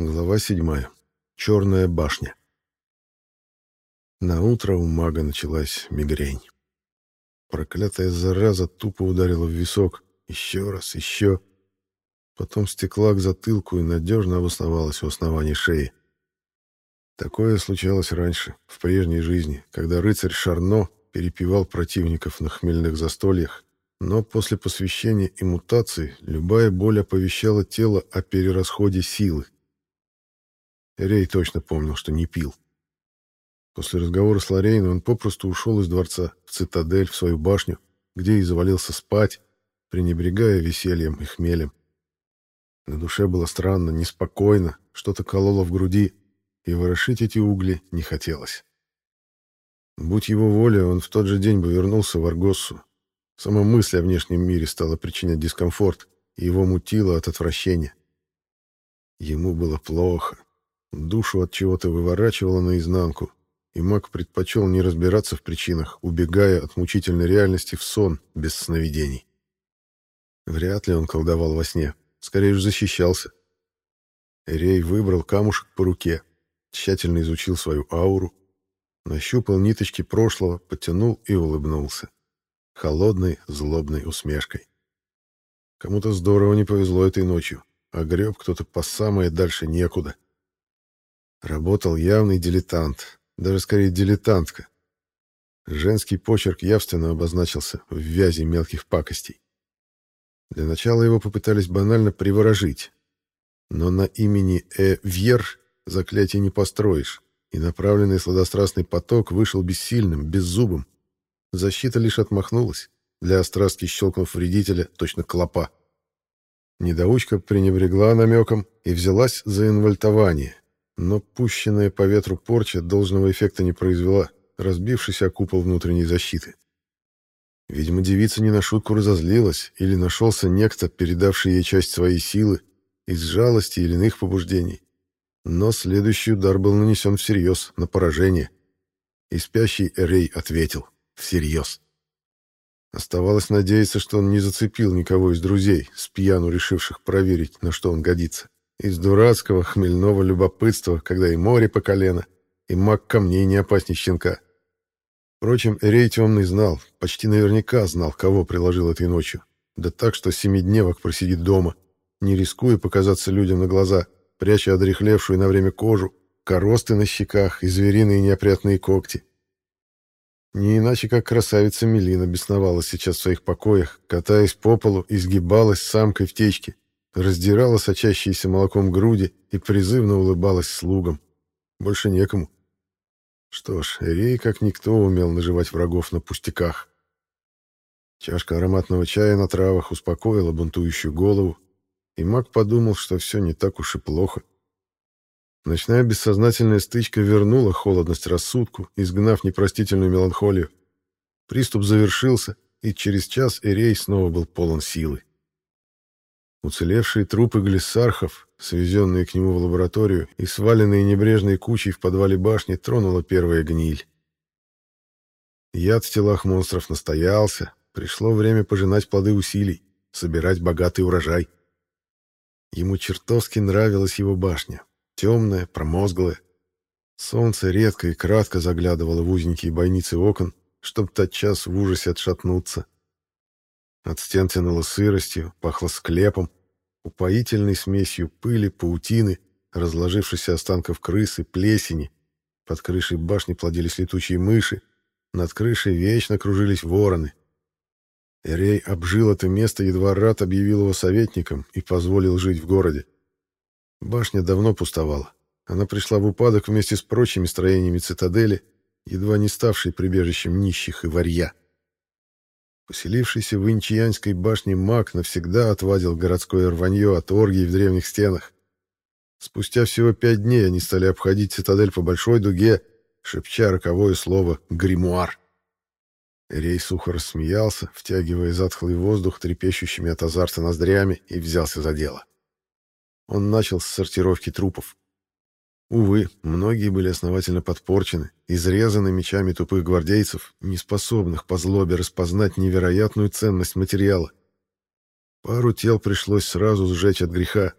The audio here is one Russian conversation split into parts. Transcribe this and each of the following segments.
Глава седьмая. Черная башня. На утро у мага началась мигрень. Проклятая зараза тупо ударила в висок. Еще раз, еще. Потом стекла к затылку и надежно обосновалась у основания шеи. Такое случалось раньше, в прежней жизни, когда рыцарь Шарно перепевал противников на хмельных застольях, но после посвящения и мутации любая боль оповещала тело о перерасходе силы. Рей точно помнил, что не пил. После разговора с Лорейной он попросту ушел из дворца в цитадель, в свою башню, где и завалился спать, пренебрегая весельем и хмелем. На душе было странно, неспокойно, что-то кололо в груди, и ворошить эти угли не хотелось. Будь его воля, он в тот же день бы вернулся в Аргоссу. Сама мысль о внешнем мире стала причинять дискомфорт, и его мутило от отвращения. Ему было плохо, Душу от чего-то выворачивало наизнанку, и маг предпочел не разбираться в причинах, убегая от мучительной реальности в сон без сновидений. Вряд ли он колдовал во сне, скорее же защищался. Рей выбрал камушек по руке, тщательно изучил свою ауру, нащупал ниточки прошлого, потянул и улыбнулся. Холодной, злобной усмешкой. Кому-то здорово не повезло этой ночью, а греб кто-то по самое дальше некуда. — Работал явный дилетант, даже скорее дилетантка. Женский почерк явственно обозначился в вязи мелких пакостей. Для начала его попытались банально приворожить. Но на имени Э. Вьер заклятие не построишь, и направленный сладострастный поток вышел бессильным, беззубым. Защита лишь отмахнулась, для острастки щелкнув вредителя, точно клопа. Недоучка пренебрегла намеком и взялась за инвальтование, но пущенная по ветру порча должного эффекта не произвела, разбившись о купол внутренней защиты. Видимо, девица не на шутку разозлилась, или нашелся некто, передавший ей часть своей силы, из жалости или иных побуждений. Но следующий удар был нанесен всерьез, на поражение. И спящий Эрей ответил всерьез. Оставалось надеяться, что он не зацепил никого из друзей, с пьяну решивших проверить, на что он годится. Из дурацкого хмельного любопытства, когда и море по колено, и маг камней не опаснее щенка. Впрочем, Эрей Темный знал, почти наверняка знал, кого приложил этой ночью. Да так, что семидневок просидит дома, не рискуя показаться людям на глаза, пряча одрехлевшую на время кожу, коросты на щеках и звериные неопрятные когти. Не иначе, как красавица Мелина бесновалась сейчас в своих покоях, катаясь по полу и сгибалась самкой в течке, раздирала сочащиеся молоком груди и призывно улыбалась слугам. Больше некому. Что ж, Эрей, как никто, умел наживать врагов на пустяках. Чашка ароматного чая на травах успокоила бунтующую голову, и маг подумал, что все не так уж и плохо. Ночная бессознательная стычка вернула холодность рассудку, изгнав непростительную меланхолию. Приступ завершился, и через час Эрей снова был полон силы. Уцелевшие трупы глиссархов, свезенные к нему в лабораторию и сваленные небрежной кучей в подвале башни, тронула первая гниль. Яд в телах монстров настоялся, пришло время пожинать плоды усилий, собирать богатый урожай. Ему чертовски нравилась его башня, темная, промозглая. Солнце редко и кратко заглядывало в узенькие бойницы окон, чтобы тотчас в ужасе отшатнуться. От стен тянуло сыростью, пахло склепом, упоительной смесью пыли, паутины, разложившихся останков крысы, плесени. Под крышей башни плодились летучие мыши, над крышей вечно кружились вороны. Эрей обжил это место, едва рад объявил его советником и позволил жить в городе. Башня давно пустовала. Она пришла в упадок вместе с прочими строениями цитадели, едва не ставшей прибежищем нищих и варья. Поселившийся в Инчиянской башне маг навсегда отвадил городское рванье от оргий в древних стенах. Спустя всего пять дней они стали обходить цитадель по большой дуге, шепча роковое слово «гримуар». Рей сухо рассмеялся, втягивая затхлый воздух трепещущими от азарта ноздрями, и взялся за дело. Он начал с сортировки трупов. Увы, многие были основательно подпорчены, изрезаны мечами тупых гвардейцев, не способных по злобе распознать невероятную ценность материала. Пару тел пришлось сразу сжечь от греха,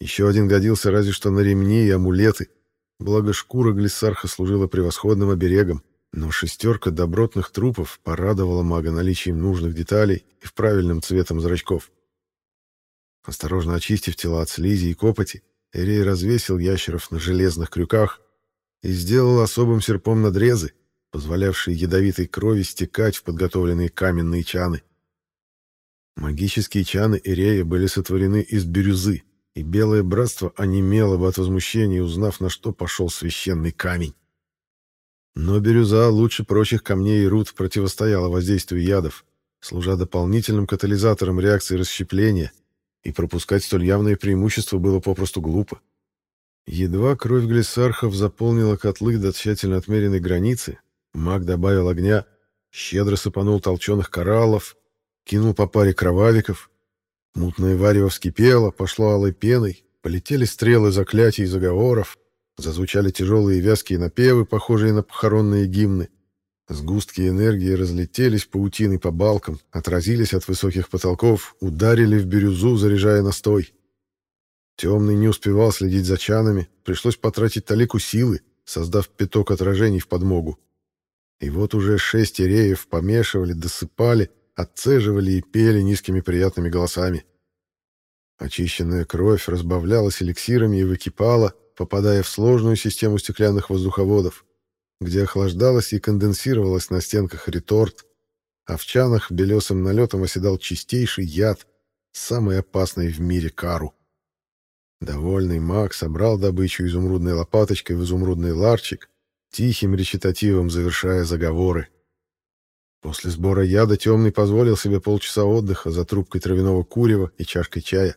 Еще один годился разве что на ремни и амулеты, благо шкура глиссарха служила превосходным оберегом, но шестерка добротных трупов порадовала мага наличием нужных деталей и в правильным цветом зрачков. Осторожно очистив тела от слизи и копоти, Эрей развесил ящеров на железных крюках и сделал особым серпом надрезы, позволявшие ядовитой крови стекать в подготовленные каменные чаны. Магические чаны Эрея были сотворены из бирюзы, и Белое Братство онемело бы от возмущения, узнав, на что пошел священный камень. Но бирюза лучше прочих камней и руд противостояла воздействию ядов, служа дополнительным катализатором реакции расщепления, и пропускать столь явное преимущество было попросту глупо. Едва кровь глиссархов заполнила котлы до тщательно отмеренной границы, маг добавил огня, щедро сыпанул толченых кораллов, кинул по паре кровавиков. Мутное варево вскипело, пошло алой пеной, полетели стрелы заклятий и заговоров, зазвучали тяжелые вязкие напевы, похожие на похоронные гимны. Сгустки энергии разлетелись паутиной по балкам, отразились от высоких потолков, ударили в бирюзу, заряжая настой. Темный не успевал следить за чанами, пришлось потратить талику силы, создав пяток отражений в подмогу. И вот уже шесть иреев помешивали, досыпали, отцеживали и пели низкими приятными голосами. Очищенная кровь разбавлялась эликсирами и выкипала, попадая в сложную систему стеклянных воздуховодов где охлаждалась и конденсировалась на стенках реторт, а в чанах белесым налетом оседал чистейший яд, самый опасный в мире кару. Довольный маг собрал добычу изумрудной лопаточкой в изумрудный ларчик, тихим речитативом завершая заговоры. После сбора яда темный позволил себе полчаса отдыха за трубкой травяного курева и чашкой чая.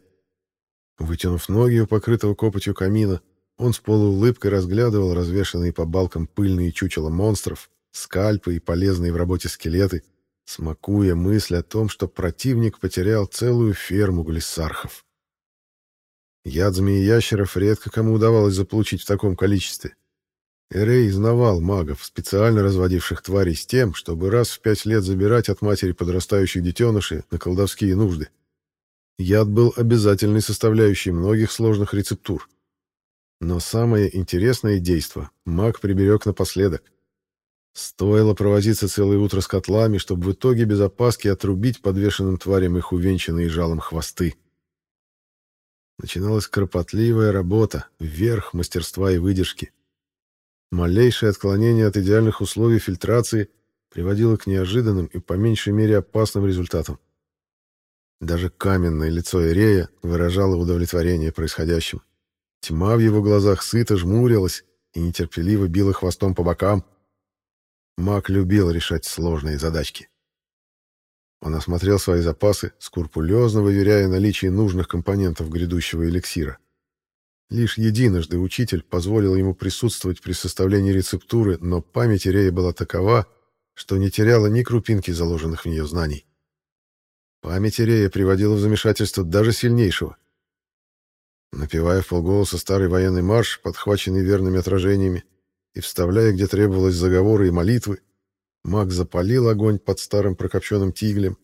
Вытянув ноги у покрытого копотью камина, он с полуулыбкой разглядывал развешанные по балкам пыльные чучела монстров, скальпы и полезные в работе скелеты, смакуя мысль о том, что противник потерял целую ферму глиссархов. Яд змеи-ящеров редко кому удавалось заполучить в таком количестве. Эрей знавал магов, специально разводивших тварей с тем, чтобы раз в пять лет забирать от матери подрастающих детенышей на колдовские нужды. Яд был обязательной составляющей многих сложных рецептур. Но самое интересное действо маг приберег напоследок. Стоило провозиться целое утро с котлами, чтобы в итоге без опаски отрубить подвешенным тварям их увенчанные жалом хвосты. Начиналась кропотливая работа, вверх мастерства и выдержки. Малейшее отклонение от идеальных условий фильтрации приводило к неожиданным и по меньшей мере опасным результатам. Даже каменное лицо Ирея выражало удовлетворение происходящим. Тьма в его глазах сыто жмурилась и нетерпеливо била хвостом по бокам. Маг любил решать сложные задачки. Он осмотрел свои запасы, скрупулезно выверяя наличие нужных компонентов грядущего эликсира. Лишь единожды учитель позволил ему присутствовать при составлении рецептуры, но память Ирея была такова, что не теряла ни крупинки заложенных в нее знаний. Память Ирея приводила в замешательство даже сильнейшего. Напевая в полголоса старый военный марш, подхваченный верными отражениями, и вставляя, где требовалось заговоры и молитвы, маг запалил огонь под старым прокопченным тиглем,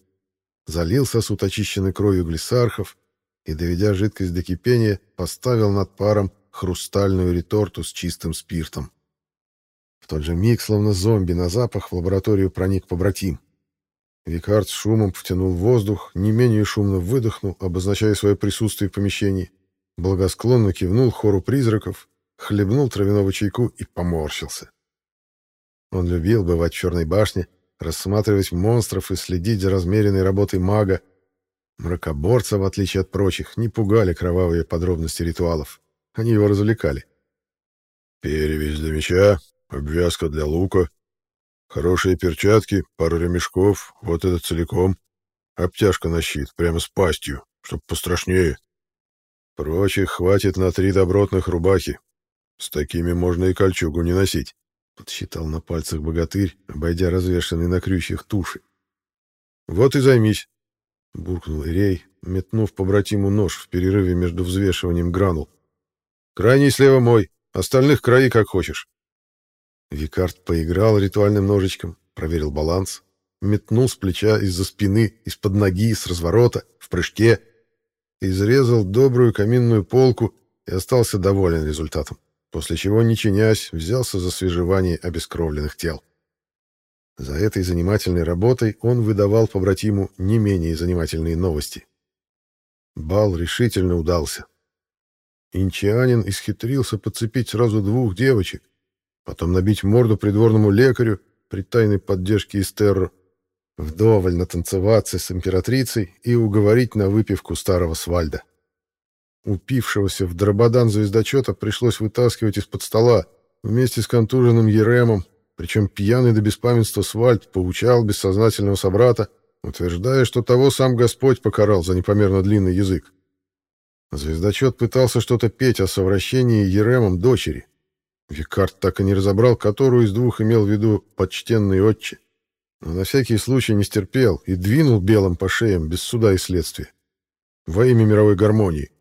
залил сосуд очищенной кровью глиссархов и, доведя жидкость до кипения, поставил над паром хрустальную реторту с чистым спиртом. В тот же миг, словно зомби на запах, в лабораторию проник побратим. Викард с шумом втянул воздух, не менее шумно выдохнул, обозначая свое присутствие в помещении благосклонно кивнул хору призраков, хлебнул травяного чайку и поморщился. Он любил бывать в Черной башне, рассматривать монстров и следить за размеренной работой мага. Мракоборца, в отличие от прочих, не пугали кровавые подробности ритуалов. Они его развлекали. Перевязь для меча, обвязка для лука, хорошие перчатки, пара ремешков, вот этот целиком, обтяжка на щит, прямо с пастью, чтоб пострашнее. Прочих хватит на три добротных рубахи. С такими можно и кольчугу не носить. Подсчитал на пальцах богатырь, обойдя развешанные на крючьях туши. Вот и займись, буркнул Ирей, метнув побратиму нож в перерыве между взвешиванием гранул. Крайний слева мой, остальных краи как хочешь. Викард поиграл ритуальным ножичком, проверил баланс, метнул с плеча из-за спины, из-под ноги, с разворота, в прыжке — изрезал добрую каминную полку и остался доволен результатом, после чего, не чинясь, взялся за свежевание обескровленных тел. За этой занимательной работой он выдавал побратиму не менее занимательные новости. Бал решительно удался. Инчианин исхитрился подцепить сразу двух девочек, потом набить морду придворному лекарю при тайной поддержке Истерро, вдоволь натанцеваться с императрицей и уговорить на выпивку старого свальда. Упившегося в дрободан звездочета пришлось вытаскивать из-под стола вместе с контуженным Еремом, причем пьяный до беспамятства Свальд поучал бессознательного собрата, утверждая, что того сам Господь покарал за непомерно длинный язык. Звездочет пытался что-то петь о совращении Еремом дочери. Викард так и не разобрал, которую из двух имел в виду почтенный отче но на всякий случай не стерпел и двинул белым по шеям без суда и следствия. Во имя мировой гармонии.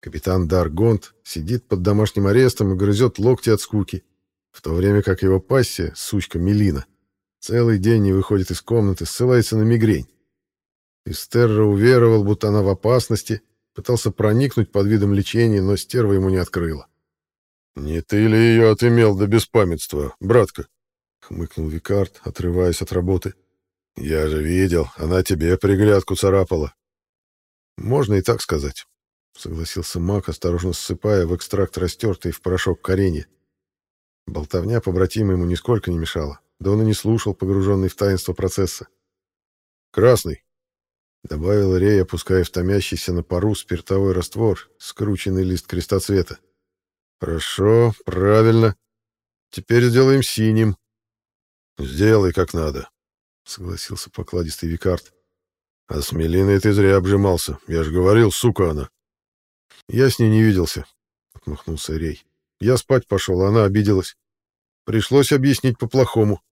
Капитан Даргонт сидит под домашним арестом и грызет локти от скуки, в то время как его пассия, сучка Мелина, целый день не выходит из комнаты, ссылается на мигрень. Истерра уверовал, будто она в опасности, пытался проникнуть под видом лечения, но стерва ему не открыла. «Не ты ли ее отымел до беспамятства, братка?» — хмыкнул Викард, отрываясь от работы. «Я же видел, она тебе приглядку царапала». «Можно и так сказать», — согласился Мак, осторожно ссыпая в экстракт растертый в порошок коренья. Болтовня побратима ему нисколько не мешала, да он и не слушал, погруженный в таинство процесса. «Красный», — добавил Рей, опуская в томящийся на пару спиртовой раствор, скрученный лист крестоцвета. «Хорошо, правильно. Теперь сделаем синим», «Сделай как надо», — согласился покладистый Викард. «А с Мелиной ты зря обжимался. Я же говорил, сука она». «Я с ней не виделся», — отмахнулся Рей. «Я спать пошел, а она обиделась. Пришлось объяснить по-плохому».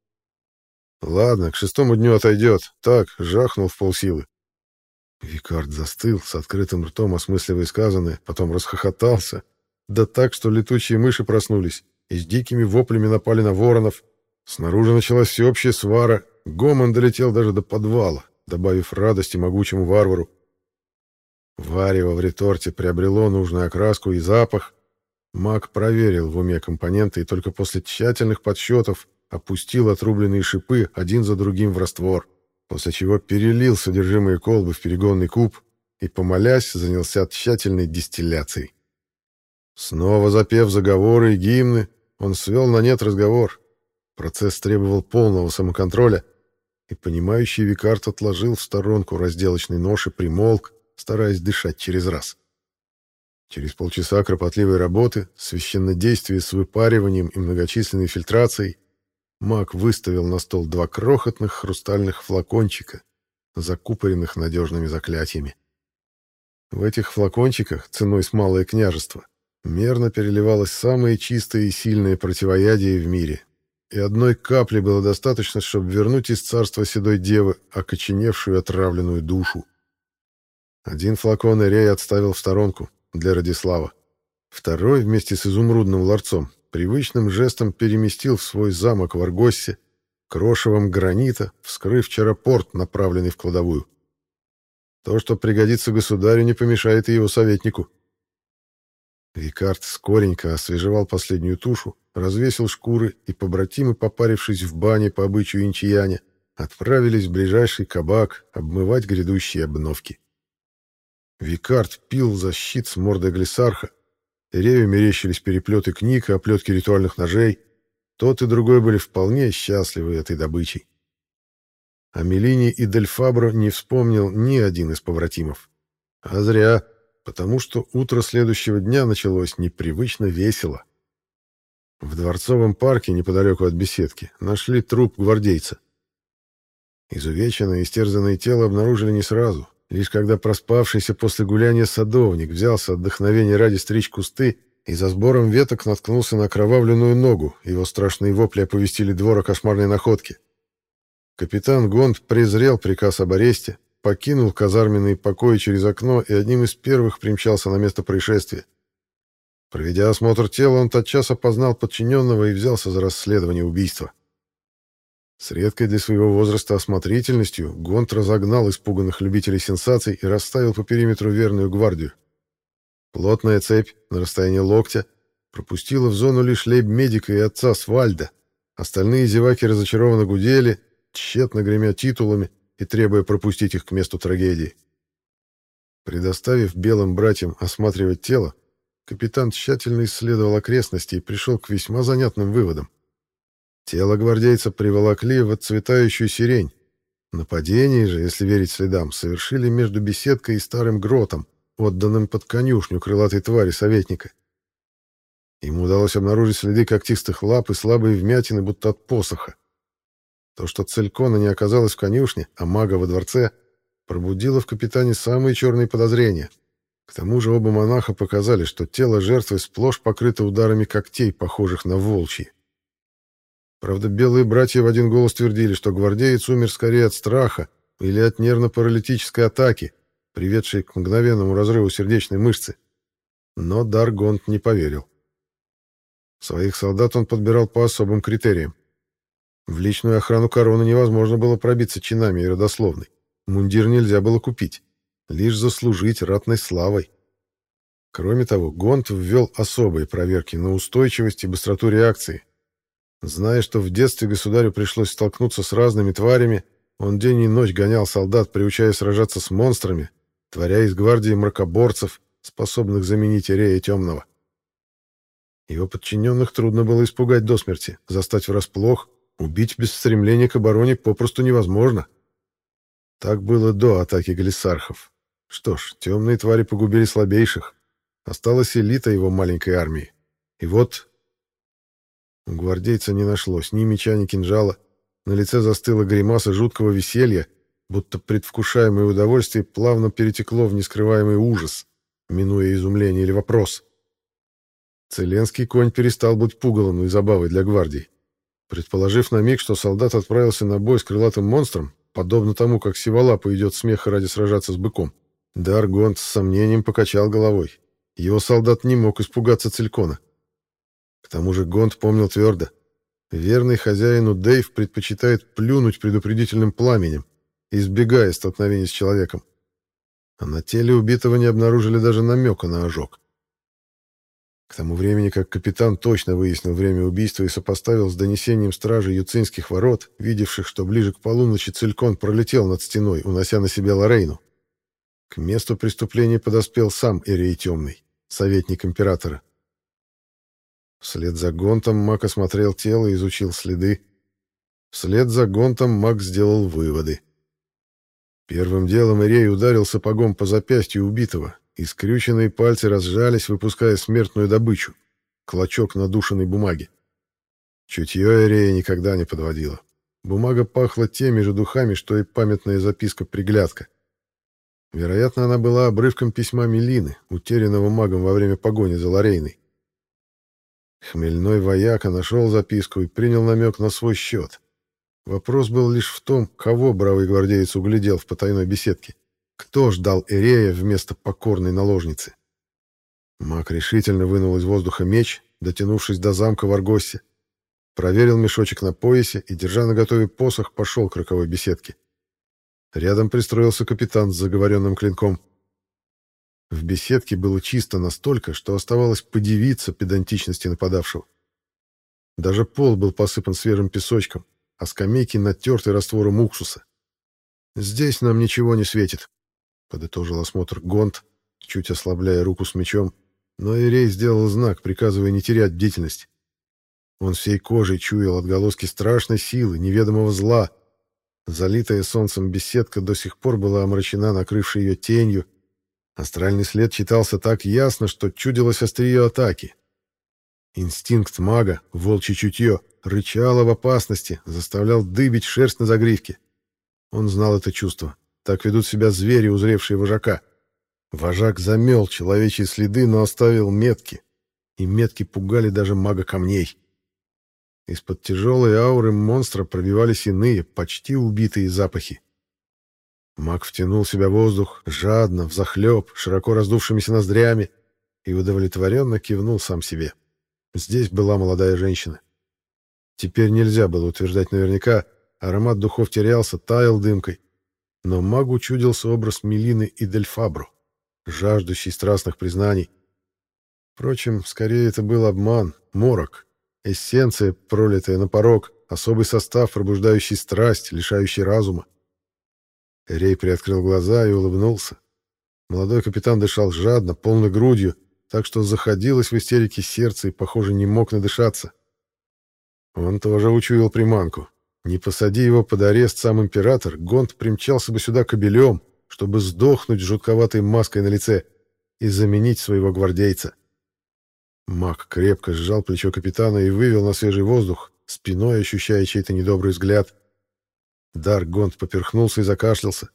«Ладно, к шестому дню отойдет. Так, жахнул в полсилы». Викард застыл, с открытым ртом осмысливая сказанное, потом расхохотался. Да так, что летучие мыши проснулись и с дикими воплями напали на воронов, Снаружи началась всеобщая свара, гомон долетел даже до подвала, добавив радости могучему варвару. Варево в реторте приобрело нужную окраску и запах. Маг проверил в уме компоненты и только после тщательных подсчетов опустил отрубленные шипы один за другим в раствор, после чего перелил содержимое колбы в перегонный куб и, помолясь, занялся тщательной дистилляцией. Снова запев заговоры и гимны, он свел на нет разговор, Процесс требовал полного самоконтроля, и понимающий Викарт отложил в сторонку разделочный нож и примолк, стараясь дышать через раз. Через полчаса кропотливой работы, священнодействия с выпариванием и многочисленной фильтрацией, маг выставил на стол два крохотных хрустальных флакончика, закупоренных надежными заклятиями. В этих флакончиках, ценой с малое княжество, мерно переливалось самое чистое и сильное противоядие в мире и одной капли было достаточно, чтобы вернуть из царства седой девы окоченевшую отравленную душу. Один флакон Эрей отставил в сторонку для Радислава. Второй, вместе с изумрудным ларцом, привычным жестом переместил в свой замок в Аргоссе, крошевом гранита, вскрыв чаропорт, направленный в кладовую. То, что пригодится государю, не помешает и его советнику. Викард скоренько освежевал последнюю тушу, развесил шкуры, и побратимы, попарившись в бане по обычаю инчияне, отправились в ближайший кабак обмывать грядущие обновки. Викард пил за щит с мордой глиссарха, Реве мерещились переплеты книг и оплетки ритуальных ножей. Тот и другой были вполне счастливы этой добычей. О Мелине и Дельфабро не вспомнил ни один из побратимов. А зря потому что утро следующего дня началось непривычно весело. В Дворцовом парке, неподалеку от беседки, нашли труп гвардейца. Изувеченное и истерзанное тело обнаружили не сразу, лишь когда проспавшийся после гуляния садовник взялся отдохновения ради стричь кусты и за сбором веток наткнулся на окровавленную ногу, его страшные вопли оповестили двор о кошмарной находке. Капитан Гонд презрел приказ об аресте, покинул казарменные покои через окно и одним из первых примчался на место происшествия. Проведя осмотр тела, он тотчас опознал подчиненного и взялся за расследование убийства. С редкой для своего возраста осмотрительностью Гонт разогнал испуганных любителей сенсаций и расставил по периметру верную гвардию. Плотная цепь на расстоянии локтя пропустила в зону лишь лейб-медика и отца Свальда. Остальные зеваки разочарованно гудели, тщетно гремя титулами и требуя пропустить их к месту трагедии. Предоставив белым братьям осматривать тело, капитан тщательно исследовал окрестности и пришел к весьма занятным выводам. Тело гвардейца приволокли в отцветающую сирень. Нападение же, если верить следам, совершили между беседкой и старым гротом, отданным под конюшню крылатой твари советника. Ему удалось обнаружить следы когтистых лап и слабые вмятины, будто от посоха. То, что Целькона не оказалась в конюшне, а мага во дворце, пробудило в капитане самые черные подозрения. К тому же оба монаха показали, что тело жертвы сплошь покрыто ударами когтей, похожих на волчьи. Правда, белые братья в один голос твердили, что гвардеец умер скорее от страха или от нервно-паралитической атаки, приведшей к мгновенному разрыву сердечной мышцы. Но Даргонт не поверил. Своих солдат он подбирал по особым критериям. В личную охрану короны невозможно было пробиться чинами и родословной. Мундир нельзя было купить, лишь заслужить ратной славой. Кроме того, Гонт ввел особые проверки на устойчивость и быстроту реакции. Зная, что в детстве государю пришлось столкнуться с разными тварями, он день и ночь гонял солдат, приучая сражаться с монстрами, творя из гвардии мракоборцев, способных заменить Ирея Темного. Его подчиненных трудно было испугать до смерти, застать врасплох, убить без стремления к обороне попросту невозможно. Так было до атаки глиссархов. Что ж, темные твари погубили слабейших. Осталась элита его маленькой армии. И вот... У гвардейца не нашлось ни меча, ни кинжала. На лице застыла гримаса жуткого веселья, будто предвкушаемое удовольствие плавно перетекло в нескрываемый ужас, минуя изумление или вопрос. Целенский конь перестал быть пугалом и забавой для гвардии. Предположив на миг, что солдат отправился на бой с крылатым монстром, подобно тому, как Сиволапа идет смеха ради сражаться с быком, Даргонт с сомнением покачал головой. Его солдат не мог испугаться Целькона. К тому же Гонт помнил твердо. Верный хозяину Дейв предпочитает плюнуть предупредительным пламенем, избегая столкновений с человеком. А на теле убитого не обнаружили даже намека на ожог. К тому времени, как капитан точно выяснил время убийства и сопоставил с донесением стражи Юцинских ворот, видевших, что ближе к полуночи Целькон пролетел над стеной, унося на себя Лорейну, к месту преступления подоспел сам Эрей Темный, советник императора. Вслед за Гонтом Мак осмотрел тело и изучил следы. Вслед за Гонтом Мак сделал выводы. Первым делом Эрей ударил сапогом по запястью убитого, и скрюченные пальцы разжались, выпуская смертную добычу — клочок надушенной бумаги. Чутье Эрея никогда не подводило. Бумага пахла теми же духами, что и памятная записка-приглядка. Вероятно, она была обрывком письма Мелины, утерянного магом во время погони за Лорейной. Хмельной вояка нашел записку и принял намек на свой счет. Вопрос был лишь в том, кого бравый гвардеец углядел в потайной беседке. Кто ждал Эрея вместо покорной наложницы? Маг решительно вынул из воздуха меч, дотянувшись до замка в Аргосе, проверил мешочек на поясе и, держа на готове посох, пошел к роковой беседке. Рядом пристроился капитан с заговоренным клинком. В беседке было чисто настолько, что оставалось подивиться педантичности нападавшего. Даже пол был посыпан свежим песочком, а скамейки натерты раствором уксуса. «Здесь нам ничего не светит», — подытожил осмотр Гонт, чуть ослабляя руку с мечом, но Ирей сделал знак, приказывая не терять бдительность. Он всей кожей чуял отголоски страшной силы, неведомого зла. Залитая солнцем беседка до сих пор была омрачена накрывшей ее тенью. Астральный след читался так ясно, что чудилось острие атаки. Инстинкт мага, волчье чутье, рычало в опасности, заставлял дыбить шерсть на загривке. Он знал это чувство. Так ведут себя звери, узревшие вожака. Вожак замел человечьи следы, но оставил метки. И метки пугали даже мага камней. Из-под тяжелой ауры монстра пробивались иные, почти убитые запахи. Маг втянул в себя воздух, жадно, взахлеб, широко раздувшимися ноздрями, и удовлетворенно кивнул сам себе. Здесь была молодая женщина. Теперь нельзя было утверждать наверняка, аромат духов терялся, таял дымкой. Но магу чудился образ Мелины и Дельфабру, жаждущий страстных признаний. Впрочем, скорее это был обман, морок, эссенция, пролитая на порог, особый состав, пробуждающий страсть, лишающий разума. Рей приоткрыл глаза и улыбнулся. Молодой капитан дышал жадно, полной грудью, так что заходилось в истерике сердце и, похоже, не мог надышаться. Он тоже учуял приманку. Не посади его под арест сам император, Гонт примчался бы сюда кобелем, чтобы сдохнуть с жутковатой маской на лице и заменить своего гвардейца. Маг крепко сжал плечо капитана и вывел на свежий воздух, спиной ощущая чей-то недобрый взгляд. Дар Гонт поперхнулся и закашлялся.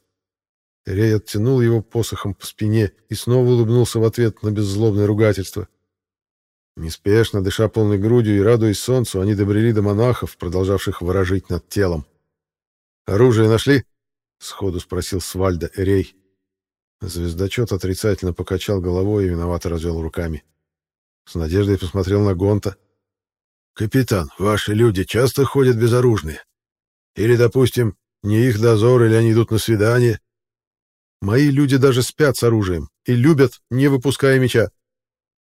Рей оттянул его посохом по спине и снова улыбнулся в ответ на беззлобное ругательство. Неспешно, дыша полной грудью и радуясь солнцу, они добрели до монахов, продолжавших ворожить над телом. «Оружие нашли?» — сходу спросил Свальда Эрей. Звездочет отрицательно покачал головой и виновато развел руками. С надеждой посмотрел на Гонта. «Капитан, ваши люди часто ходят безоружные? Или, допустим, не их дозор, или они идут на свидание?» Мои люди даже спят с оружием и любят, не выпуская меча.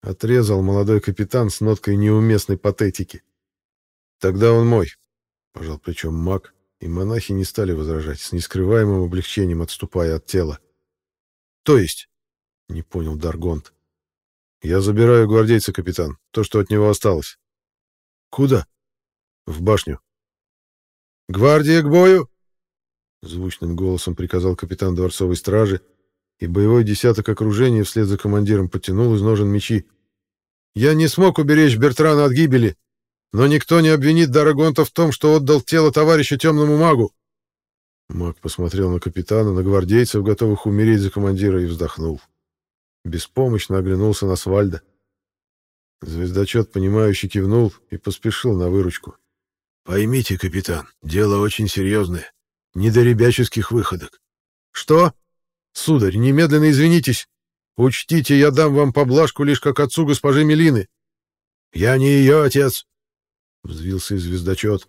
Отрезал молодой капитан с ноткой неуместной патетики. Тогда он мой, пожал плечом маг, и монахи не стали возражать, с нескрываемым облегчением отступая от тела. То есть, не понял Даргонт. Я забираю гвардейца, капитан, то, что от него осталось. Куда? В башню. Гвардия к бою! Звучным голосом приказал капитан дворцовой стражи, и боевой десяток окружения вслед за командиром потянул из ножен мечи. «Я не смог уберечь Бертрана от гибели, но никто не обвинит Дарагонта в том, что отдал тело товарища темному магу». Маг посмотрел на капитана, на гвардейцев, готовых умереть за командира, и вздохнул. Беспомощно оглянулся на Свальда. Звездочет, понимающий, кивнул и поспешил на выручку. «Поймите, капитан, дело очень серьезное. Не до ребяческих выходок. Что? Сударь, немедленно извинитесь. Учтите, я дам вам поблажку лишь как отцу госпожи Мелины. Я не ее отец, взвился звездочет.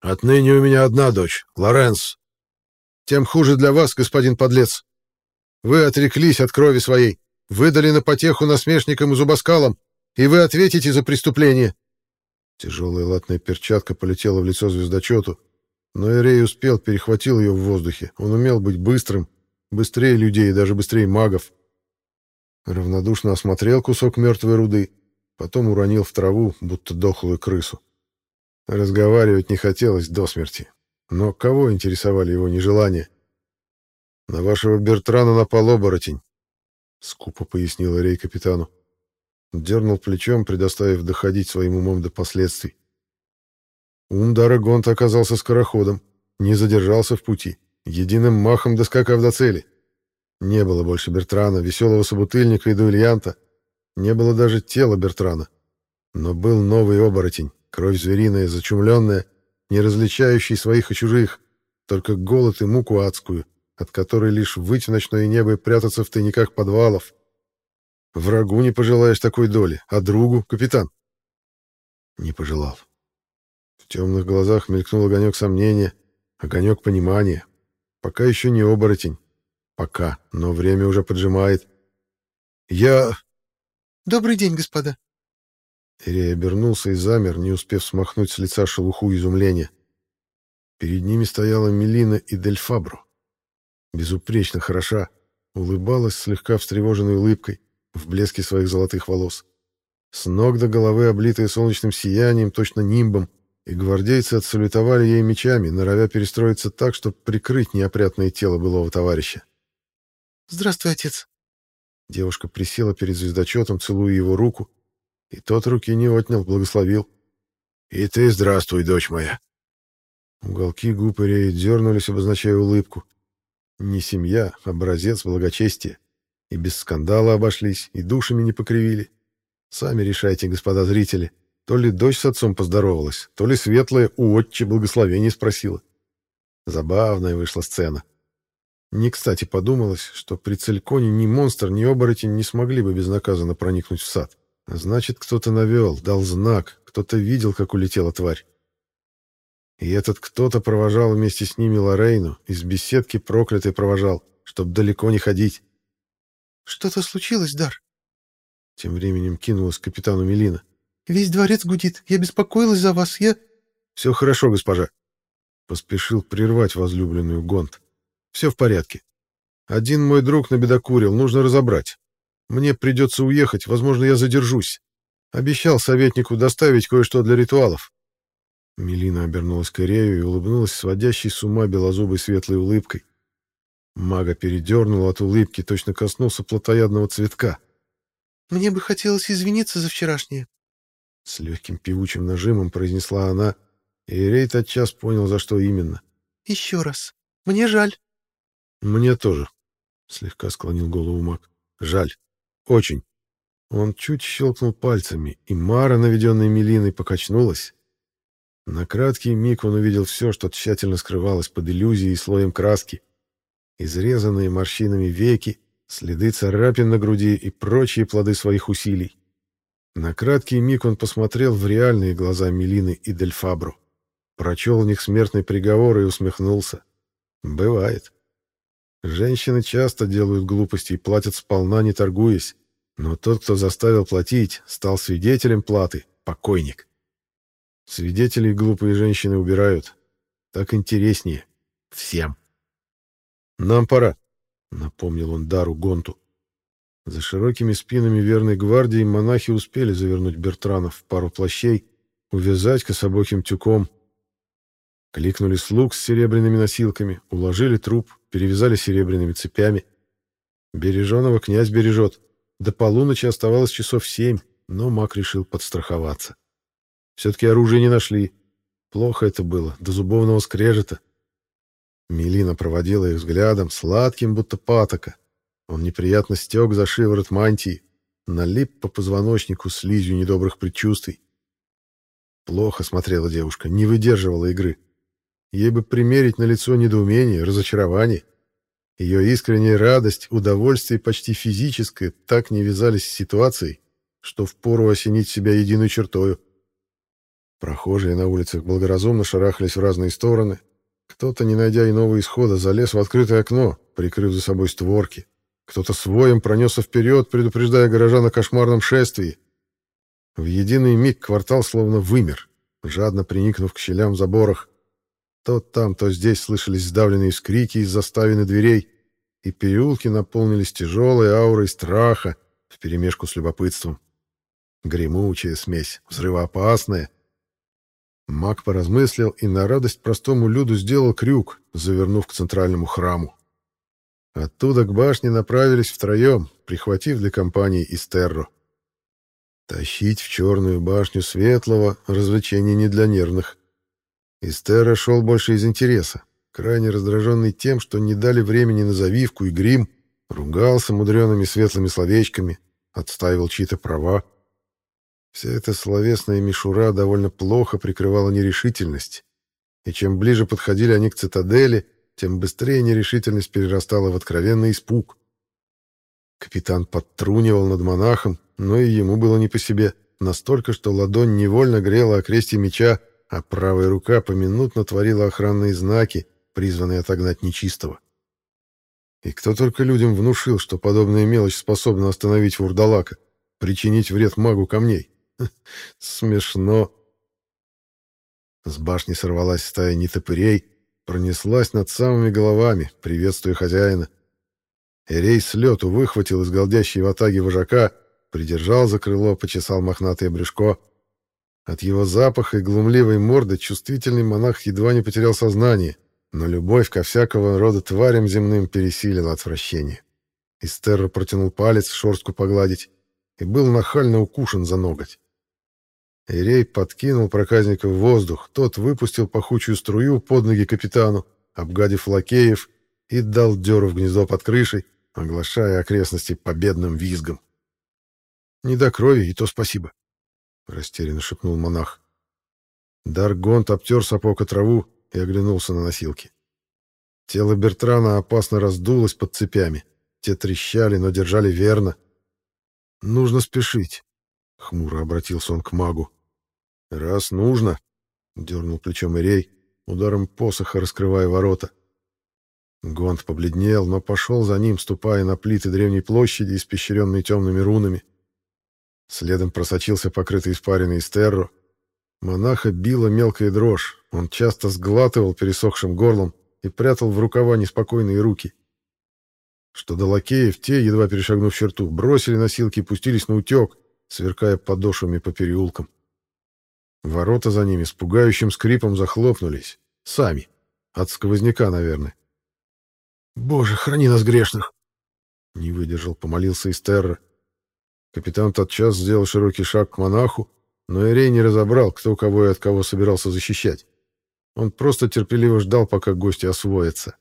Отныне у меня одна дочь, Лоренс. Тем хуже для вас, господин подлец. Вы отреклись от крови своей, выдали на потеху насмешникам и зубоскалам, и вы ответите за преступление. Тяжелая латная перчатка полетела в лицо звездочету, но Эрей успел, перехватил ее в воздухе. Он умел быть быстрым, быстрее людей и даже быстрее магов. Равнодушно осмотрел кусок мертвой руды, потом уронил в траву, будто дохлую крысу. Разговаривать не хотелось до смерти. Но кого интересовали его нежелания? «На вашего Бертрана напал оборотень», — скупо пояснил Рей капитану. Дернул плечом, предоставив доходить своим умом до последствий. Ум Дарагонта оказался скороходом, не задержался в пути, единым махом доскакав до цели. Не было больше Бертрана, веселого собутыльника и дуэльянта. Не было даже тела Бертрана. Но был новый оборотень, кровь звериная, зачумленная, не различающий своих и чужих, только голод и муку адскую, от которой лишь выть в ночное небо и прятаться в тайниках подвалов. Врагу не пожелаешь такой доли, а другу — капитан. Не пожелал темных глазах мелькнул огонек сомнения, огонек понимания. Пока еще не оборотень. Пока, но время уже поджимает. Я... Добрый день, господа. Ирей обернулся и замер, не успев смахнуть с лица шелуху изумления. Перед ними стояла Мелина и Дельфабро. Безупречно хороша, улыбалась слегка встревоженной улыбкой в блеске своих золотых волос. С ног до головы облитая солнечным сиянием, точно нимбом, и гвардейцы отсалютовали ей мечами, норовя перестроиться так, чтобы прикрыть неопрятное тело былого товарища. «Здравствуй, отец!» Девушка присела перед звездочетом, целуя его руку, и тот руки не отнял, благословил. «И ты здравствуй, дочь моя!» Уголки губ Иреи дернулись, обозначая улыбку. Не семья, а образец благочестия. И без скандала обошлись, и душами не покривили. Сами решайте, господа зрители. То ли дочь с отцом поздоровалась, то ли светлая у отче благословение спросила. Забавная вышла сцена. Не кстати подумалось, что при Цельконе ни монстр, ни оборотень не смогли бы безнаказанно проникнуть в сад. Значит, кто-то навел, дал знак, кто-то видел, как улетела тварь. И этот кто-то провожал вместе с ними Лорейну, из беседки проклятый провожал, чтоб далеко не ходить. «Что-то случилось, Дар?» Тем временем кинулась к капитану Мелина. «Весь дворец гудит. Я беспокоилась за вас. Я...» «Все хорошо, госпожа». Поспешил прервать возлюбленную Гонт. «Все в порядке. Один мой друг набедокурил, нужно разобрать. Мне придется уехать, возможно, я задержусь. Обещал советнику доставить кое-что для ритуалов. Мелина обернулась к Ирею и улыбнулась сводящей с ума белозубой светлой улыбкой. Мага передернул от улыбки, точно коснулся плотоядного цветка. «Мне бы хотелось извиниться за вчерашнее». С легким певучим нажимом произнесла она, и Ирей тотчас понял, за что именно. «Еще раз. Мне жаль». «Мне тоже», — слегка склонил голову маг. «Жаль. Очень». Он чуть щелкнул пальцами, и Мара, наведенная Мелиной, покачнулась. На краткий миг он увидел все, что тщательно скрывалось под иллюзией и слоем краски. Изрезанные морщинами веки, следы царапин на груди и прочие плоды своих усилий. На краткий миг он посмотрел в реальные глаза Мелины и Дельфабру. Прочел в них смертный приговор и усмехнулся. Бывает. Женщины часто делают глупости и платят сполна, не торгуясь. Но тот, кто заставил платить, стал свидетелем платы, покойник. Свидетелей глупые женщины убирают. Так интереснее. Всем. «Нам пора», — напомнил он Дару Гонту. За широкими спинами верной гвардии монахи успели завернуть Бертранов в пару плащей, увязать кособоким тюком. Кликнули слуг с серебряными носилками, уложили труп, перевязали серебряными цепями. Береженого князь бережет. До полуночи оставалось часов семь, но маг решил подстраховаться. Все-таки оружие не нашли. Плохо это было, до зубовного скрежета. Мелина проводила их взглядом, сладким, будто патока. Он неприятно стек за шиворот мантии, налип по позвоночнику слизью недобрых предчувствий. Плохо смотрела девушка, не выдерживала игры. Ей бы примерить на лицо недоумение, разочарование. Ее искренняя радость, удовольствие почти физическое так не вязались с ситуацией, что впору осенить себя единой чертою. Прохожие на улицах благоразумно шарахались в разные стороны. Кто-то, не найдя иного исхода, залез в открытое окно, прикрыв за собой створки. Кто-то своим пронесся вперед, предупреждая горожан о кошмарном шествии. В единый миг квартал словно вымер, жадно приникнув к щелям в заборах. То там, то здесь слышались сдавленные скрики из заставленных дверей, и переулки наполнились тяжелой аурой страха вперемешку с любопытством. Гремучая смесь, взрывоопасная. Маг поразмыслил и на радость простому люду сделал крюк, завернув к центральному храму. Оттуда к башне направились втроем, прихватив для компании Истерро. Тащить в черную башню светлого — развлечение не для нервных. Истера шел больше из интереса, крайне раздраженный тем, что не дали времени на завивку и грим, ругался мудреными светлыми словечками, отстаивал чьи-то права. Вся эта словесная мишура довольно плохо прикрывала нерешительность, и чем ближе подходили они к цитадели, тем быстрее нерешительность перерастала в откровенный испуг. Капитан подтрунивал над монахом, но и ему было не по себе, настолько, что ладонь невольно грела окрестье меча, а правая рука поминутно творила охранные знаки, призванные отогнать нечистого. И кто только людям внушил, что подобная мелочь способна остановить вурдалака, причинить вред магу камней. Смешно. С башни сорвалась стая нетопырей, пронеслась над самыми головами, приветствуя хозяина. Эрей с лету выхватил из голдящей ватаги вожака, придержал за крыло, почесал мохнатое брюшко — от его запаха и глумливой морды чувствительный монах едва не потерял сознание, но любовь ко всякого рода тварям земным пересилила отвращение. Истерро протянул палец шорстку погладить и был нахально укушен за ноготь. Ирей подкинул проказника в воздух, тот выпустил пахучую струю под ноги капитану, обгадив лакеев, и дал дёру в гнездо под крышей, оглашая окрестности победным визгом. Не до крови, и то спасибо растерянно шепнул монах. Даргонт обтер сапог о траву и оглянулся на носилки. Тело Бертрана опасно раздулось под цепями. Те трещали, но держали верно. «Нужно спешить», — хмуро обратился он к магу. «Раз нужно», — дернул плечом Ирей, ударом посоха раскрывая ворота. Гонт побледнел, но пошел за ним, ступая на плиты древней площади, испещренной темными рунами. Следом просочился покрытый испаренный стерро. Монаха била мелкая дрожь. Он часто сглатывал пересохшим горлом и прятал в рукава неспокойные руки. Что до лакеев, те, едва перешагнув черту, бросили носилки и пустились на утек, сверкая подошвами по переулкам. Ворота за ними с пугающим скрипом захлопнулись. Сами. От сквозняка, наверное. «Боже, храни нас грешных!» Не выдержал, помолился Истерра. Капитан тотчас сделал широкий шаг к монаху, но Эрей не разобрал, кто кого и от кого собирался защищать. Он просто терпеливо ждал, пока гости освоятся.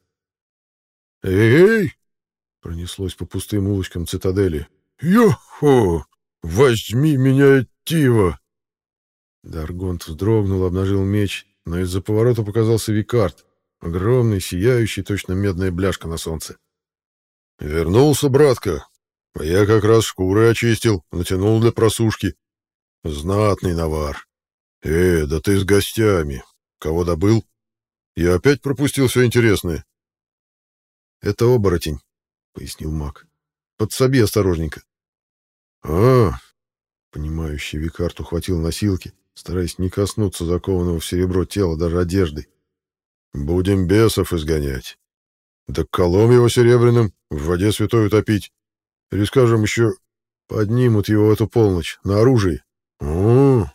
«Эй!» — пронеслось по пустым улочкам цитадели. «Йо-хо! Возьми меня, Тива!» Даргонт вздрогнул, обнажил меч, но из-за поворота показался Викард, огромный, сияющий, точно медная бляшка на солнце. «Вернулся, братка. А я как раз шкуры очистил, натянул для просушки. Знатный навар. Э, да ты с гостями. Кого добыл? Я опять пропустил все интересное». «Это оборотень», — пояснил маг. «Подсоби осторожненько». «А, Понимающий Викард ухватил носилки, стараясь не коснуться закованного в серебро тела даже одеждой. «Будем бесов изгонять. Да колом его серебряным, в воде святой утопить. Или, скажем, еще поднимут его в эту полночь, на оружии. О,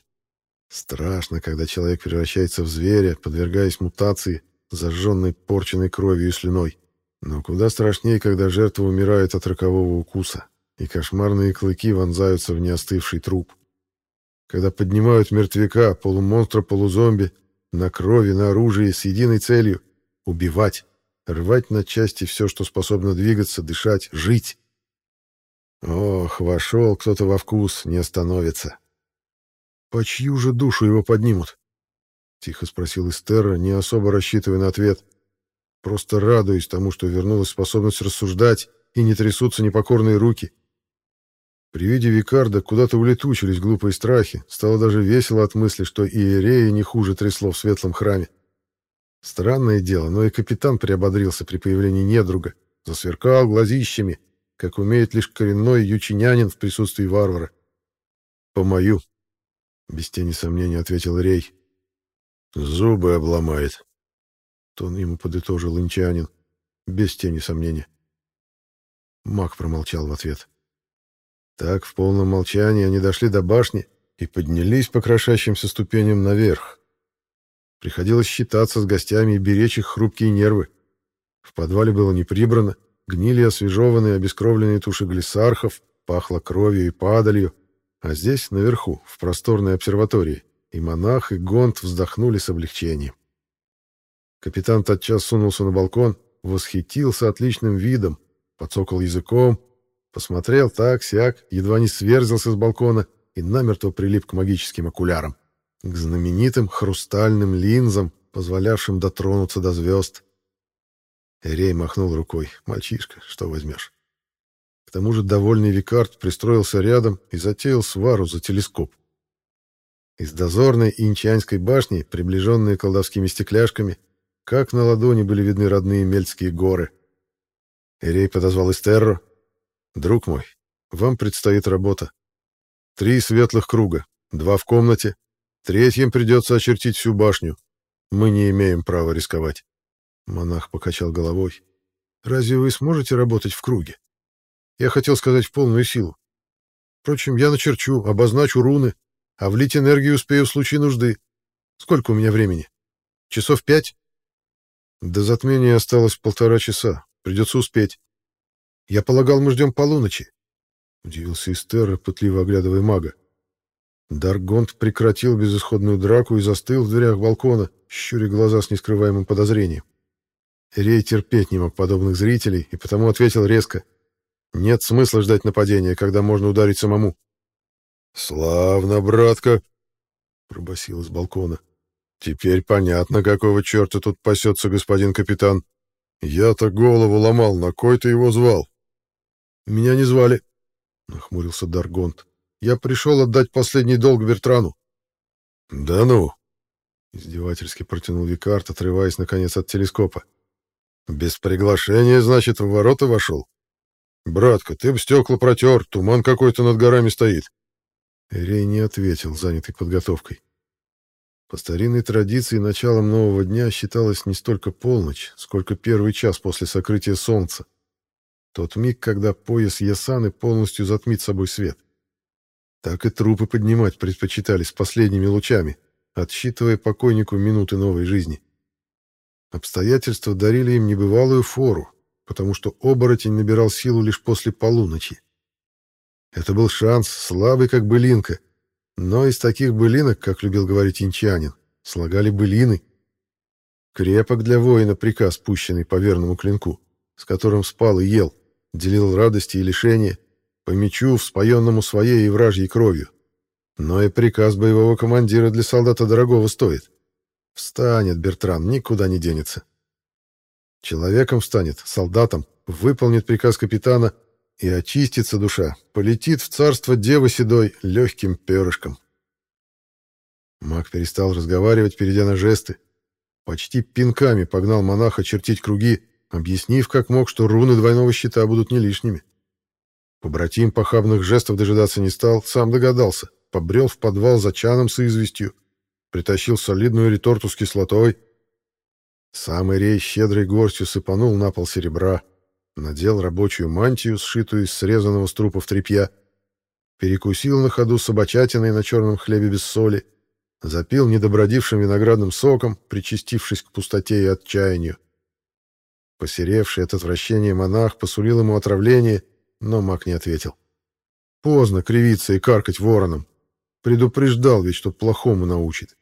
Страшно, когда человек превращается в зверя, подвергаясь мутации, зажженной порченной кровью и слюной. Но куда страшнее, когда жертва умирает от рокового укуса и кошмарные клыки вонзаются в неостывший труп. Когда поднимают мертвяка, полумонстра, полузомби, на крови, на оружии, с единой целью — убивать, рвать на части все, что способно двигаться, дышать, жить. Ох, вошел кто-то во вкус, не остановится. «По чью же душу его поднимут?» — тихо спросил Эстерра, не особо рассчитывая на ответ. Просто радуясь тому, что вернулась способность рассуждать, и не трясутся непокорные руки. При виде Викарда куда-то улетучились глупые страхи, стало даже весело от мысли, что Иерея не хуже трясло в светлом храме. Странное дело, но и капитан приободрился при появлении недруга, засверкал глазищами, как умеет лишь коренной ючинянин в присутствии варвара. «По мою», — без тени сомнения ответил Рей. «Зубы обломает», — тон ему подытожил инчанин, без тени сомнения. Маг промолчал в ответ. Так, в полном молчании они дошли до башни и поднялись по крошащимся ступеням наверх. Приходилось считаться с гостями и беречь их хрупкие нервы. В подвале было не прибрано, гнили освежеванные обескровленные туши глиссархов, пахло кровью и падалью, а здесь, наверху, в просторной обсерватории, и монах, и гонт вздохнули с облегчением. Капитан тотчас сунулся на балкон, восхитился отличным видом, подсокал языком, Посмотрел так-сяк, едва не сверзился с балкона и намертво прилип к магическим окулярам, к знаменитым хрустальным линзам, позволявшим дотронуться до звезд. Эрей махнул рукой. «Мальчишка, что возьмешь?» К тому же довольный Викард пристроился рядом и затеял свару за телескоп. Из дозорной инчанской башни, приближенные колдовскими стекляшками, как на ладони были видны родные Мельцкие горы. Эрей подозвал Эстерро, Друг мой, вам предстоит работа. Три светлых круга, два в комнате, третьим придется очертить всю башню. Мы не имеем права рисковать. Монах покачал головой. Разве вы сможете работать в круге? Я хотел сказать в полную силу. Впрочем, я начерчу, обозначу руны, а влить энергию успею в случае нужды. Сколько у меня времени? Часов пять? До затмения осталось полтора часа. Придется успеть. Я полагал, мы ждем полуночи. Удивился Истер, пытливо оглядывая мага. Даргонт прекратил безысходную драку и застыл в дверях балкона, щуря глаза с нескрываемым подозрением. Рей терпеть не мог подобных зрителей и потому ответил резко. «Нет смысла ждать нападения, когда можно ударить самому». «Славно, братка!» — пробасил из балкона. «Теперь понятно, какого черта тут пасется господин капитан. Я-то голову ломал, на кой ты его звал?» «Меня не звали», — нахмурился Даргонт. «Я пришел отдать последний долг Бертрану». «Да ну!» Издевательски протянул Викард, отрываясь, наконец, от телескопа. «Без приглашения, значит, в ворота вошел? Братка, ты б стекла протер, туман какой-то над горами стоит». Эрей не ответил, занятый подготовкой. По старинной традиции началом нового дня считалось не столько полночь, сколько первый час после сокрытия солнца. Тот миг, когда пояс Ясаны полностью затмит собой свет. Так и трупы поднимать предпочитали с последними лучами, отсчитывая покойнику минуты новой жизни. Обстоятельства дарили им небывалую фору, потому что оборотень набирал силу лишь после полуночи. Это был шанс, слабый как былинка, но из таких былинок, как любил говорить инчанин, слагали былины. Крепок для воина приказ, пущенный по верному клинку, с которым спал и ел, делил радости и лишения, по мечу, вспоенному своей и вражьей кровью. Но и приказ боевого командира для солдата дорогого стоит. Встанет Бертран, никуда не денется. Человеком станет, солдатом, выполнит приказ капитана, и очистится душа, полетит в царство Девы Седой легким перышком. Маг перестал разговаривать, перейдя на жесты. Почти пинками погнал монаха чертить круги, объяснив как мог, что руны двойного щита будут не лишними. Побратим похабных жестов дожидаться не стал, сам догадался — побрел в подвал за чаном с известью, притащил солидную реторту с кислотой. Сам Ирей щедрой горстью сыпанул на пол серебра, надел рабочую мантию, сшитую из срезанного с трупов тряпья, перекусил на ходу собачатиной на черном хлебе без соли, запил недобродившим виноградным соком, причастившись к пустоте и отчаянию. Посеревший от отвращения монах посулил ему отравление, но маг не ответил. Поздно кривиться и каркать вороном. Предупреждал ведь, что плохому научит.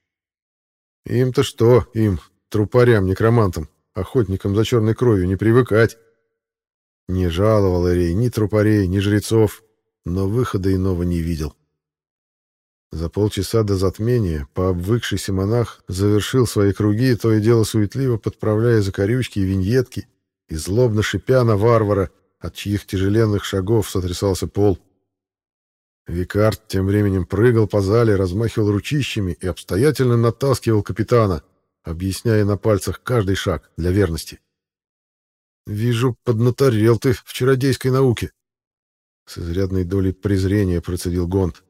Им-то что, им, трупарям, некромантам, охотникам за черной кровью, не привыкать. Не жаловал Эрей ни трупарей, ни жрецов, но выхода иного не видел. За полчаса до затмения пообвыкшийся монах завершил свои круги, то и дело суетливо подправляя закорючки и виньетки, и злобно шипя на варвара, от чьих тяжеленных шагов сотрясался пол. — Викард тем временем прыгал по зале, размахивал ручищами и обстоятельно натаскивал капитана, объясняя на пальцах каждый шаг для верности. «Вижу, поднаторел ты в чародейской науке», — с изрядной долей презрения процедил Гонт.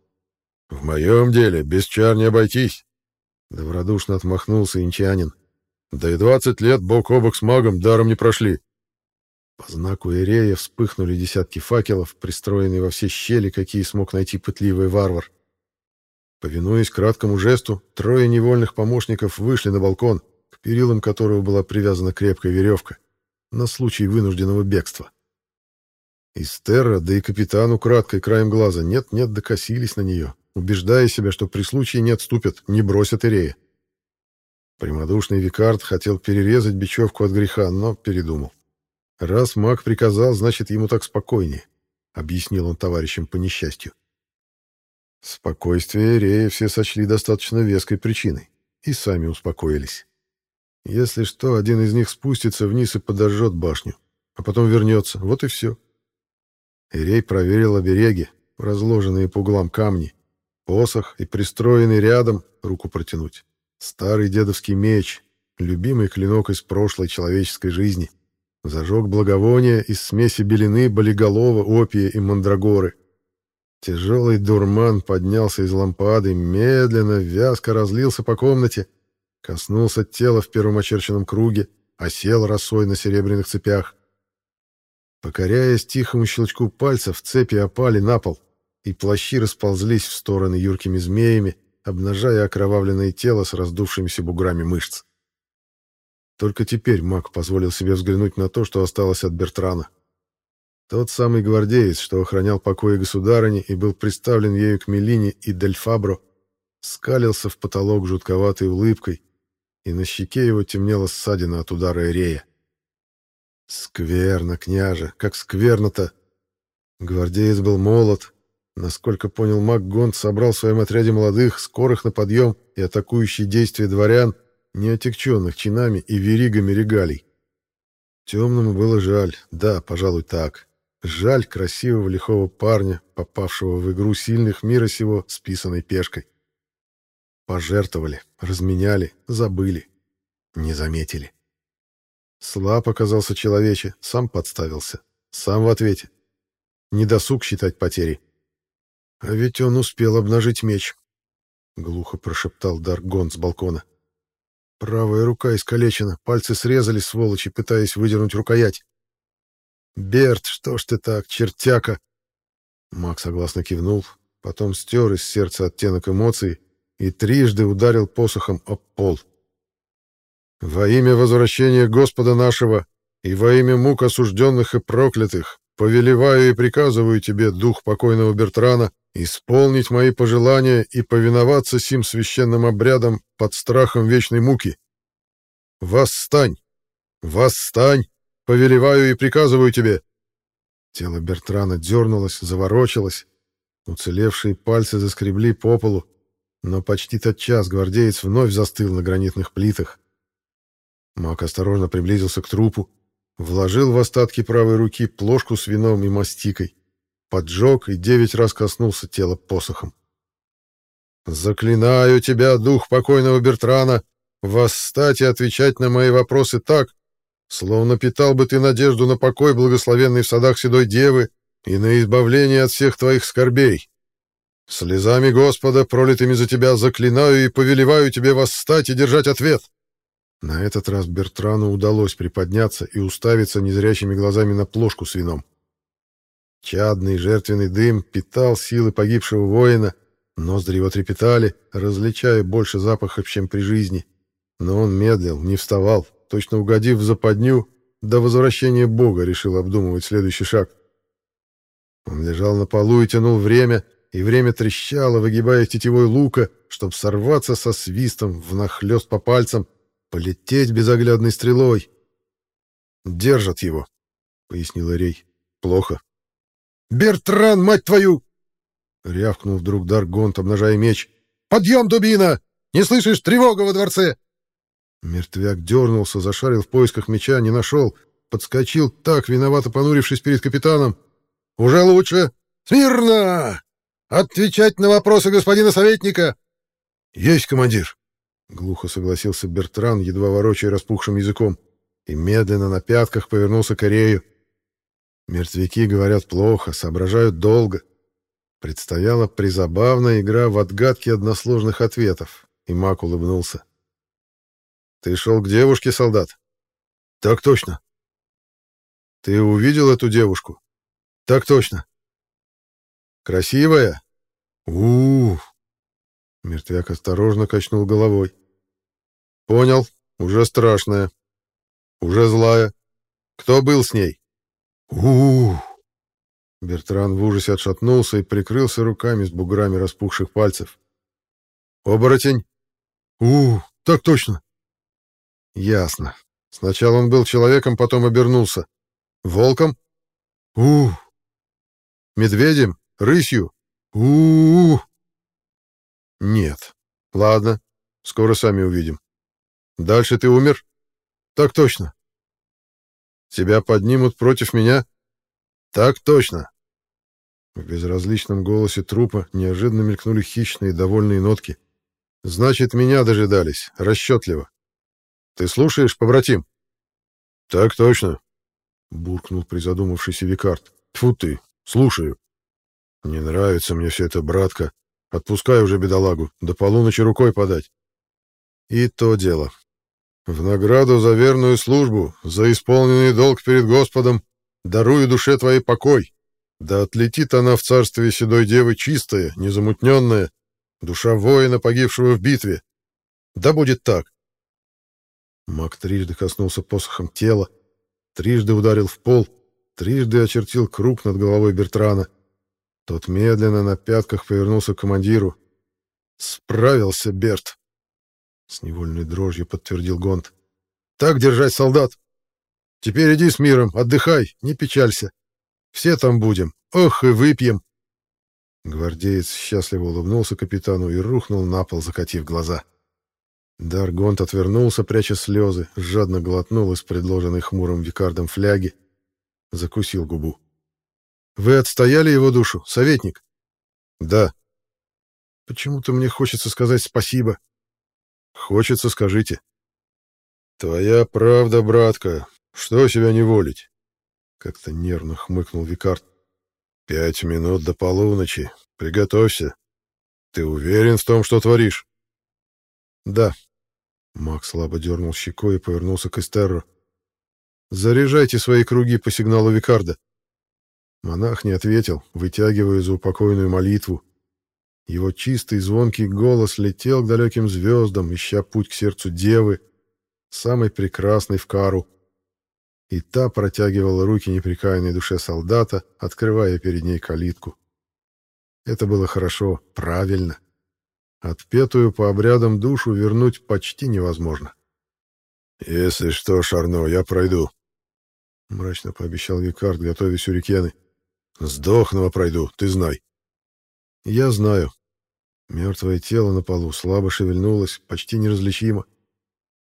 «В моем деле без чар не обойтись», — добродушно отмахнулся инчанин. «Да и двадцать лет бок о бок с магом даром не прошли. По знаку Ирея вспыхнули десятки факелов, пристроенные во все щели, какие смог найти пытливый варвар. Повинуясь краткому жесту, трое невольных помощников вышли на балкон, к перилам которого была привязана крепкая веревка, на случай вынужденного бегства. Из Терра, да и капитану краткой краем глаза нет-нет докосились на нее, убеждая себя, что при случае не отступят, не бросят Ирея. Прямодушный Викард хотел перерезать бечевку от греха, но передумал. «Раз маг приказал, значит, ему так спокойнее», — объяснил он товарищам по несчастью. Спокойствие Рея все сочли достаточно веской причиной и сами успокоились. Если что, один из них спустится вниз и подожжет башню, а потом вернется, вот и все. Ирей проверил обереги, разложенные по углам камни, посох и пристроенный рядом, руку протянуть, старый дедовский меч, любимый клинок из прошлой человеческой жизни — Зажег благовония из смеси белины, болиголова, опия и мандрагоры. Тяжелый дурман поднялся из лампады, медленно, вязко разлился по комнате, коснулся тела в первом очерченном круге, осел росой на серебряных цепях. Покоряясь тихому щелчку пальцев, цепи опали на пол, и плащи расползлись в стороны юркими змеями, обнажая окровавленное тело с раздувшимися буграми мышц. Только теперь маг позволил себе взглянуть на то, что осталось от Бертрана. Тот самый гвардеец, что охранял покои государыни и был представлен ею к Мелине и Дельфабро, скалился в потолок жутковатой улыбкой, и на щеке его темнела ссадина от удара Эрея. Скверно, княже, как скверно-то! Гвардеец был молод. Насколько понял маг, Гонт собрал в своем отряде молодых, скорых на подъем и атакующие действия дворян, не отягченных чинами и веригами регалий. Темному было жаль, да, пожалуй, так. Жаль красивого лихого парня, попавшего в игру сильных мира сего с писаной пешкой. Пожертвовали, разменяли, забыли, не заметили. Слаб оказался человече, сам подставился, сам в ответе. Не досуг считать потери. А ведь он успел обнажить меч, — глухо прошептал Даргон с балкона. Правая рука искалечена, пальцы срезали, сволочи, пытаясь выдернуть рукоять. «Берт, что ж ты так, чертяка?» Мак согласно кивнул, потом стер из сердца оттенок эмоций и трижды ударил посохом об пол. «Во имя возвращения Господа нашего и во имя мук осужденных и проклятых повелеваю и приказываю тебе, дух покойного Бертрана, исполнить мои пожелания и повиноваться сим священным обрядам под страхом вечной муки. Восстань! Восстань! Повелеваю и приказываю тебе!» Тело Бертрана дернулось, заворочилось. Уцелевшие пальцы заскребли по полу, но почти тотчас гвардеец вновь застыл на гранитных плитах. Мак осторожно приблизился к трупу, вложил в остатки правой руки плошку с вином и мастикой, поджег и девять раз коснулся тела посохом. «Заклинаю тебя, дух покойного Бертрана, восстать и отвечать на мои вопросы так, словно питал бы ты надежду на покой, благословенный в садах Седой Девы, и на избавление от всех твоих скорбей. Слезами Господа, пролитыми за тебя, заклинаю и повелеваю тебе восстать и держать ответ. На этот раз Бертрану удалось приподняться и уставиться незрячими глазами на плошку с вином. Чадный жертвенный дым питал силы погибшего воина, ноздри его трепетали, различая больше запахов, чем при жизни. Но он медлил, не вставал, точно угодив в западню, до возвращения Бога решил обдумывать следующий шаг. Он лежал на полу и тянул время, и время трещало, выгибая тетивой лука, чтобы сорваться со свистом, внахлёст по пальцам, полететь безоглядной стрелой. «Держат его», — пояснил Рей. «Плохо». «Бертран, мать твою!» — рявкнул вдруг Даргонт, обнажая меч. «Подъем, дубина! Не слышишь, тревога во дворце!» Мертвяк дернулся, зашарил в поисках меча, не нашел, подскочил так, виновато понурившись перед капитаном. «Уже лучше! Смирно! Отвечать на вопросы господина советника!» «Есть, командир!» — глухо согласился Бертран, едва ворочая распухшим языком, и медленно на пятках повернулся к Арею. Мертвяки говорят плохо, соображают долго. Предстояла призабавная игра в отгадки односложных ответов, и Мак улыбнулся. Ты шел к девушке, солдат? Так точно. Ты увидел эту девушку? Так точно. Красивая? у, -у. Мертвяк осторожно качнул головой. Понял, уже страшная. Уже злая. Кто был с ней? У, Бертран в ужасе отшатнулся и прикрылся руками с буграми распухших пальцев. «Оборотень?» у, так точно!» Ясно. Сначала он был человеком, потом обернулся. Волком? у, Медведем? Рысью? у, Нет. Ладно. Скоро сами увидим. Дальше ты умер? Так точно. Тебя поднимут против меня? Так точно. В безразличном голосе трупа неожиданно мелькнули хищные довольные нотки. Значит, меня дожидались, расчетливо. Ты слушаешь, побратим? Так точно, буркнул призадумавшийся Викард. Тьфу ты, слушаю. Не нравится мне все это, братка. Отпускай уже бедолагу, до полуночи рукой подать. И то дело. В награду за верную службу, за исполненный долг перед Господом, дарую душе твоей покой. Да отлетит она в царстве седой девы чистая, незамутненная, душа воина, погибшего в битве. Да будет так. Маг трижды коснулся посохом тела, трижды ударил в пол, трижды очертил круг над головой Бертрана. Тот медленно на пятках повернулся к командиру. «Справился, Берт!» С невольной дрожью подтвердил Гонт. «Так держать, солдат! Теперь иди с миром, отдыхай, не печалься. Все там будем. Ох, и выпьем!» Гвардеец счастливо улыбнулся капитану и рухнул на пол, закатив глаза. Даргонт отвернулся, пряча слезы, жадно глотнул из предложенной хмурым викардом фляги, закусил губу. «Вы отстояли его душу, советник?» «Да». Почему-то мне хочется сказать спасибо. Хочется, скажите. Твоя правда, братка. Что себя не волить? Как-то нервно хмыкнул Викард. Пять минут до полуночи. Приготовься. Ты уверен в том, что творишь? Да. Макс слабо дернул щекой и повернулся к Эстерру. Заряжайте свои круги по сигналу Викарда. Монах не ответил, вытягивая за упокойную молитву. Его чистый звонкий голос летел к далеким звездам, ища путь к сердцу девы, самой прекрасной в кару. И та протягивала руки неприкаянной душе солдата, открывая перед ней калитку. Это было хорошо, правильно. Отпетую по обрядам душу вернуть почти невозможно. «Если что, Шарно, я пройду», — мрачно пообещал Викард, готовя сюрикены. «Сдохного пройду, ты знай». «Я знаю». Мертвое тело на полу слабо шевельнулось, почти неразличимо.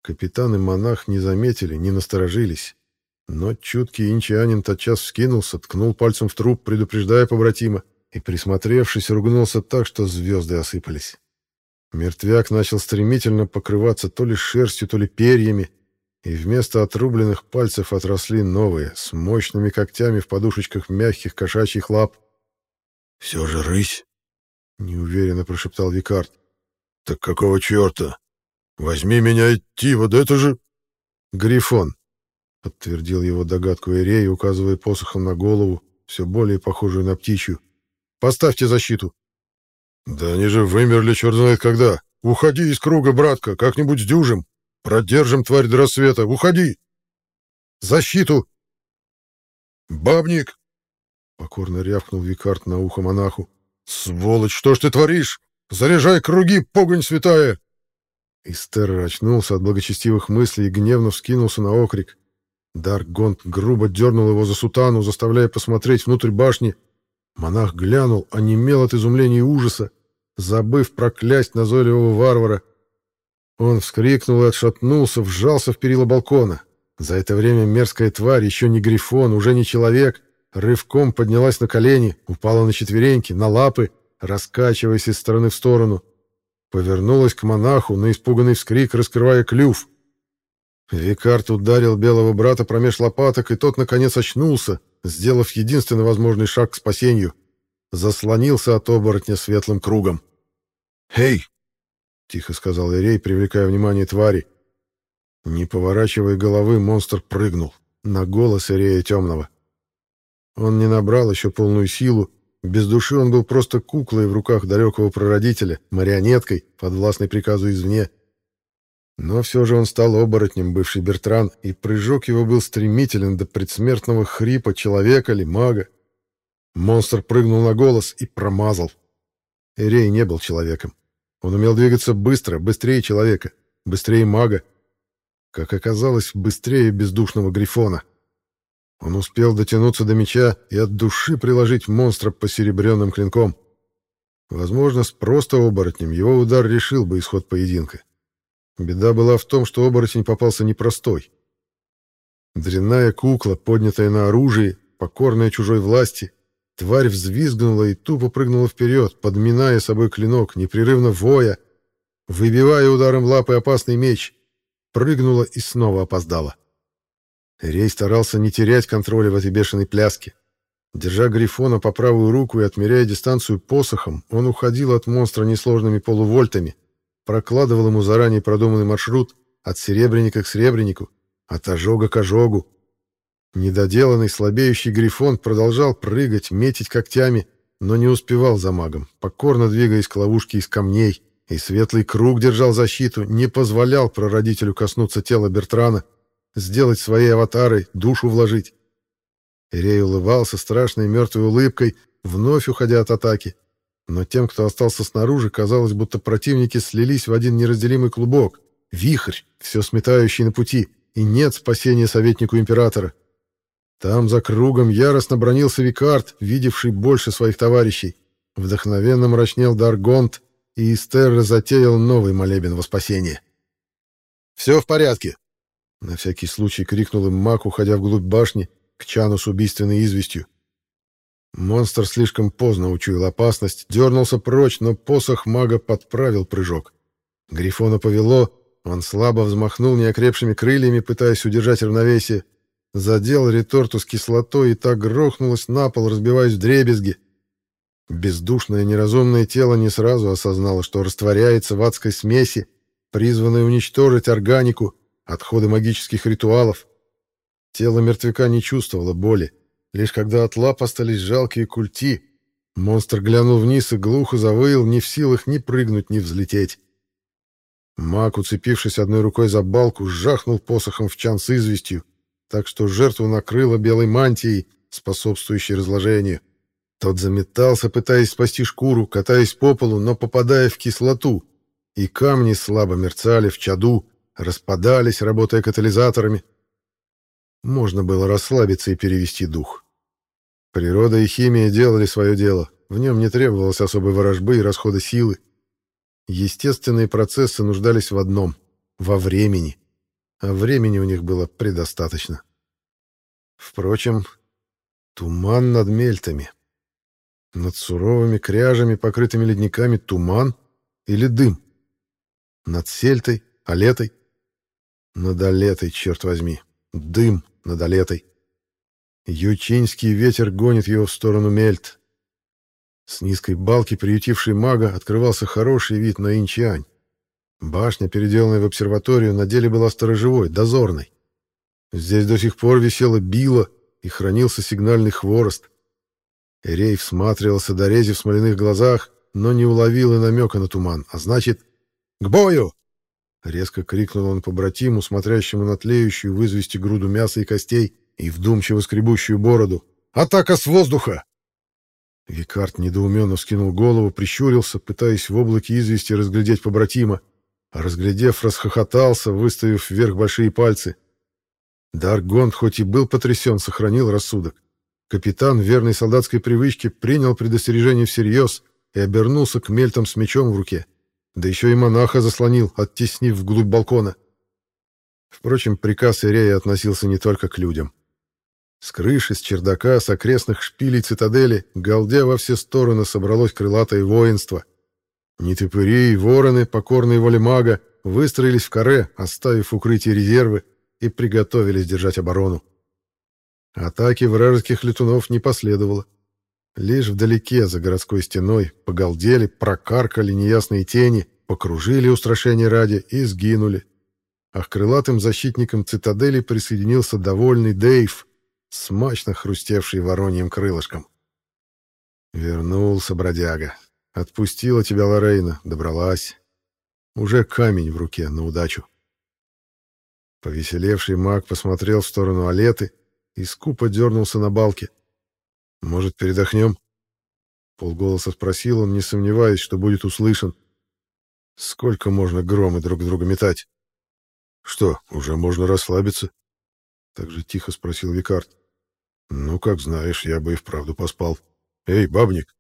Капитан и монах не заметили, не насторожились. Но чуткий инчанин тотчас вскинулся, ткнул пальцем в труп, предупреждая побратима, и, присмотревшись, ругнулся так, что звезды осыпались. Мертвяк начал стремительно покрываться то ли шерстью, то ли перьями, и вместо отрубленных пальцев отросли новые, с мощными когтями в подушечках мягких кошачьих лап. «Все же рысь!» — неуверенно прошептал Викард. «Так какого черта? Возьми меня идти, вот это же...» «Грифон», — подтвердил его догадку Эрей, указывая посохом на голову, все более похожую на птичью. «Поставьте защиту». «Да они же вымерли черт знает когда. Уходи из круга, братка, как-нибудь сдюжим». Продержим тварь до рассвета. Уходи! Защиту! Бабник! Покорно рявкнул Викард на ухо монаху. Сволочь, что ж ты творишь? Заряжай круги, погонь святая! Истер очнулся от благочестивых мыслей и гневно вскинулся на окрик. Дарк Гонт грубо дернул его за сутану, заставляя посмотреть внутрь башни. Монах глянул, онемел от изумления и ужаса, забыв проклясть назойливого варвара — он вскрикнул и отшатнулся, вжался в перила балкона. За это время мерзкая тварь, еще не грифон, уже не человек, рывком поднялась на колени, упала на четвереньки, на лапы, раскачиваясь из стороны в сторону. Повернулась к монаху на испуганный вскрик, раскрывая клюв. Викард ударил белого брата промеж лопаток, и тот, наконец, очнулся, сделав единственно возможный шаг к спасению. Заслонился от оборотня светлым кругом. «Эй, — тихо сказал Ирей, привлекая внимание твари. Не поворачивая головы, монстр прыгнул на голос Ирея Темного. Он не набрал еще полную силу, без души он был просто куклой в руках далекого прародителя, марионеткой, подвластной приказу извне. Но все же он стал оборотнем, бывший Бертран, и прыжок его был стремителен до предсмертного хрипа человека или мага. Монстр прыгнул на голос и промазал. Эрей не был человеком. Он умел двигаться быстро, быстрее человека, быстрее мага. Как оказалось, быстрее бездушного грифона. Он успел дотянуться до меча и от души приложить монстра по серебряным клинком. Возможно, с просто оборотнем его удар решил бы исход поединка. Беда была в том, что оборотень попался непростой. Дрянная кукла, поднятая на оружие, покорная чужой власти, Тварь взвизгнула и тупо прыгнула вперед, подминая собой клинок, непрерывно воя, выбивая ударом лапы опасный меч. Прыгнула и снова опоздала. Рей старался не терять контроля в этой бешеной пляске. Держа Грифона по правую руку и отмеряя дистанцию посохом, он уходил от монстра несложными полувольтами, прокладывал ему заранее продуманный маршрут от серебряника к серебрянику, от ожога к ожогу, Недоделанный слабеющий грифон продолжал прыгать, метить когтями, но не успевал за магом, покорно двигаясь к ловушке из камней, и светлый круг держал защиту, не позволял прародителю коснуться тела Бертрана, сделать своей аватарой, душу вложить. Ирей улыбался страшной мертвой улыбкой, вновь уходя от атаки. Но тем, кто остался снаружи, казалось, будто противники слились в один неразделимый клубок, вихрь, все сметающий на пути, и нет спасения советнику императора. Там за кругом яростно бронился Викард, видевший больше своих товарищей. Вдохновенно мрачнел Даргонт, и Истерра затеял новый молебен во спасение. «Все в порядке!» На всякий случай крикнул им маг, уходя вглубь башни, к чану с убийственной известью. Монстр слишком поздно учуял опасность, дернулся прочь, но посох мага подправил прыжок. Грифона повело, он слабо взмахнул неокрепшими крыльями, пытаясь удержать равновесие, задел реторту с кислотой и так грохнулось на пол, разбиваясь в дребезги. Бездушное неразумное тело не сразу осознало, что растворяется в адской смеси, призванной уничтожить органику, отходы магических ритуалов. Тело мертвяка не чувствовало боли. Лишь когда от лап остались жалкие культи, монстр глянул вниз и глухо завыл, не в силах ни прыгнуть, ни взлететь. Маг, уцепившись одной рукой за балку, сжахнул посохом в чан с известью, так что жертву накрыло белой мантией, способствующей разложению. Тот заметался, пытаясь спасти шкуру, катаясь по полу, но попадая в кислоту, и камни слабо мерцали в чаду, распадались, работая катализаторами. Можно было расслабиться и перевести дух. Природа и химия делали свое дело, в нем не требовалось особой ворожбы и расхода силы. Естественные процессы нуждались в одном — во времени, а времени у них было предостаточно. Впрочем, туман над мельтами. Над суровыми кряжами, покрытыми ледниками, туман или дым? Над сельтой, алетой? Над алетой, черт возьми. Дым над Олетой. Ючинский ветер гонит его в сторону Мельт. С низкой балки, приютившей мага, открывался хороший вид на Инчиань. Башня, переделанная в обсерваторию, на деле была сторожевой, дозорной. Здесь до сих пор висела била и хранился сигнальный хворост. Эрей всматривался до рези в смоляных глазах, но не уловил и намека на туман, а значит «К бою!» Резко крикнул он побратиму, смотрящему на тлеющую в извести груду мяса и костей и вдумчиво скребущую бороду. «Атака с воздуха!» Викард недоуменно вскинул голову, прищурился, пытаясь в облаке извести разглядеть побратима, а разглядев, расхохотался, выставив вверх большие пальцы. Даргонд, хоть и был потрясен, сохранил рассудок. Капитан, верной солдатской привычке, принял предостережение всерьез и обернулся к мельтам с мечом в руке. Да еще и монаха заслонил, оттеснив вглубь балкона. Впрочем, приказ Ирея относился не только к людям. С крыши, с чердака, с окрестных шпилей цитадели, галдя во все стороны, собралось крылатое воинство. Нетопыри и вороны, покорные воле мага, выстроились в каре, оставив укрытие резервы, и приготовились держать оборону. Атаки вражеских летунов не последовало. Лишь вдалеке, за городской стеной, погалдели, прокаркали неясные тени, покружили устрашения ради и сгинули. А к крылатым защитникам цитадели присоединился довольный Дейв, смачно хрустевший вороньим крылышком. Вернулся бродяга. Отпустила тебя Лорейна, добралась. Уже камень в руке, на удачу. Повеселевший маг посмотрел в сторону Алеты и скупо дернулся на балке. «Может, передохнем?» Полголоса спросил он, не сомневаясь, что будет услышан. «Сколько можно громы друг друга метать?» «Что, уже можно расслабиться?» Так же тихо спросил Викард. «Ну, как знаешь, я бы и вправду поспал. Эй, бабник!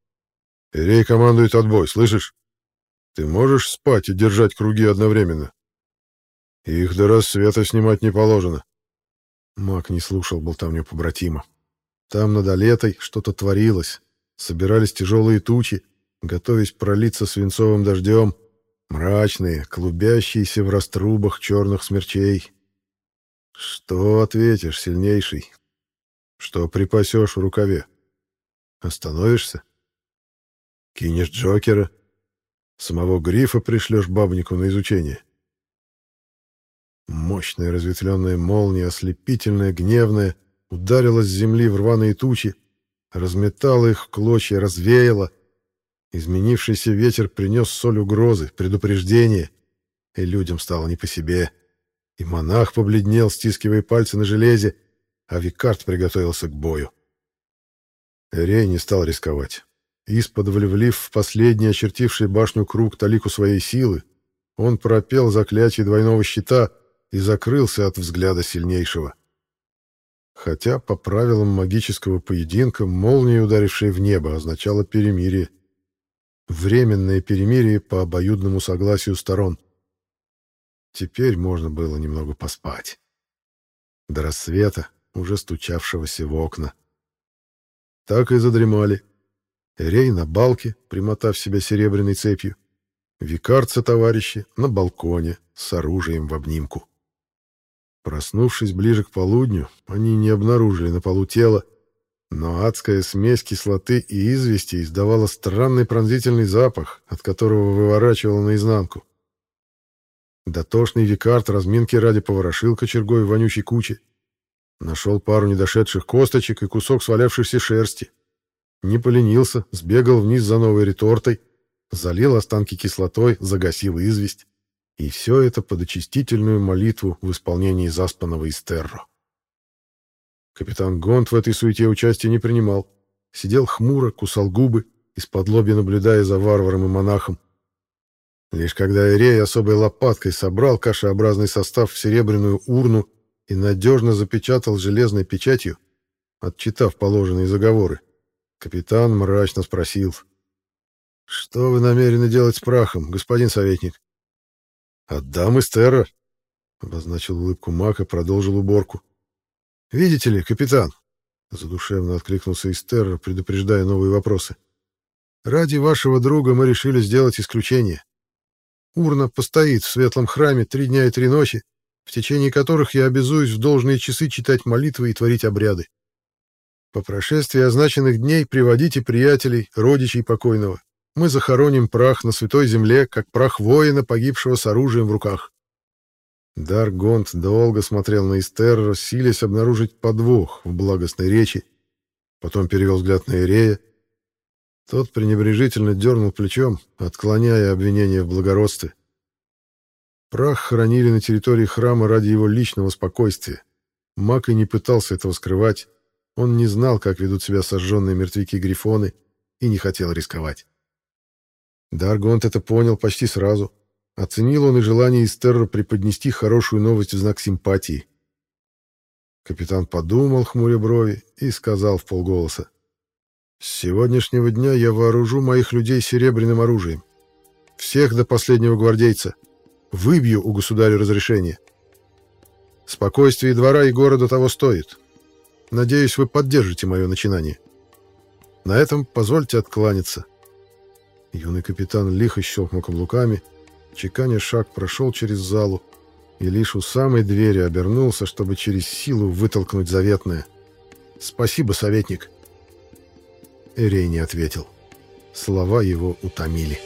Ирей командует отбой, слышишь? Ты можешь спать и держать круги одновременно? Их до рассвета снимать не положено». Маг не слушал болтовню побратима. Там над Олетой что-то творилось. Собирались тяжелые тучи, готовясь пролиться свинцовым дождем, мрачные, клубящиеся в раструбах черных смерчей. Что ответишь, сильнейший? Что припасешь в рукаве? Остановишься? Кинешь Джокера? Самого Грифа пришлешь бабнику на изучение? Мощная разветвленная молния, ослепительная, гневная — ударила с земли в рваные тучи, разметала их в клочья, развеяла. Изменившийся ветер принес соль угрозы, предупреждения, и людям стало не по себе. И монах побледнел, стискивая пальцы на железе, а Викард приготовился к бою. Эрей не стал рисковать. Из-под влив в последний очертивший башню круг талику своей силы, он пропел заклятие двойного щита и закрылся от взгляда сильнейшего. Хотя по правилам магического поединка молния, ударившая в небо, означала перемирие. Временное перемирие по обоюдному согласию сторон. Теперь можно было немного поспать. До рассвета, уже стучавшегося в окна. Так и задремали. Рей на балке, примотав себя серебряной цепью. Викарца товарищи на балконе с оружием в обнимку. Проснувшись ближе к полудню, они не обнаружили на полу тела, но адская смесь кислоты и извести издавала странный пронзительный запах, от которого выворачивала наизнанку. Дотошный викард разминки ради поворошил кочергой в вонючей куче. Нашел пару недошедших косточек и кусок свалявшейся шерсти. Не поленился, сбегал вниз за новой ретортой, залил останки кислотой, загасил известь. И все это под очистительную молитву в исполнении заспанного Истерро. Капитан Гонт в этой суете участия не принимал. Сидел хмуро, кусал губы, из-под лоби наблюдая за варваром и монахом. Лишь когда Ирей особой лопаткой собрал кашеобразный состав в серебряную урну и надежно запечатал железной печатью, отчитав положенные заговоры, капитан мрачно спросил. «Что вы намерены делать с прахом, господин советник?» «Отдам Эстера», — обозначил улыбку Мак и продолжил уборку. «Видите ли, капитан?» — задушевно откликнулся Истерра, предупреждая новые вопросы. «Ради вашего друга мы решили сделать исключение. Урна постоит в светлом храме три дня и три ночи, в течение которых я обязуюсь в должные часы читать молитвы и творить обряды. По прошествии означенных дней приводите приятелей, родичей покойного. Мы захороним прах на святой земле, как прах воина, погибшего с оружием в руках. Даргонт долго смотрел на Истерра, силясь обнаружить подвох в благостной речи. Потом перевел взгляд на Ирея. Тот пренебрежительно дернул плечом, отклоняя обвинения в благородстве. Прах хранили на территории храма ради его личного спокойствия. Мак и не пытался этого скрывать. Он не знал, как ведут себя сожженные мертвяки-грифоны, и не хотел рисковать. Даргонт это понял почти сразу — Оценил он и желание Истерра преподнести хорошую новость в знак симпатии. Капитан подумал, хмуря брови, и сказал в полголоса. «С сегодняшнего дня я вооружу моих людей серебряным оружием. Всех до последнего гвардейца. Выбью у государя разрешение. Спокойствие двора и города того стоит. Надеюсь, вы поддержите мое начинание. На этом позвольте откланяться». Юный капитан лихо щелкнул каблуками, — Чеканя шаг прошел через залу и лишь у самой двери обернулся, чтобы через силу вытолкнуть заветное. «Спасибо, советник!» Эрей не ответил. Слова его утомили.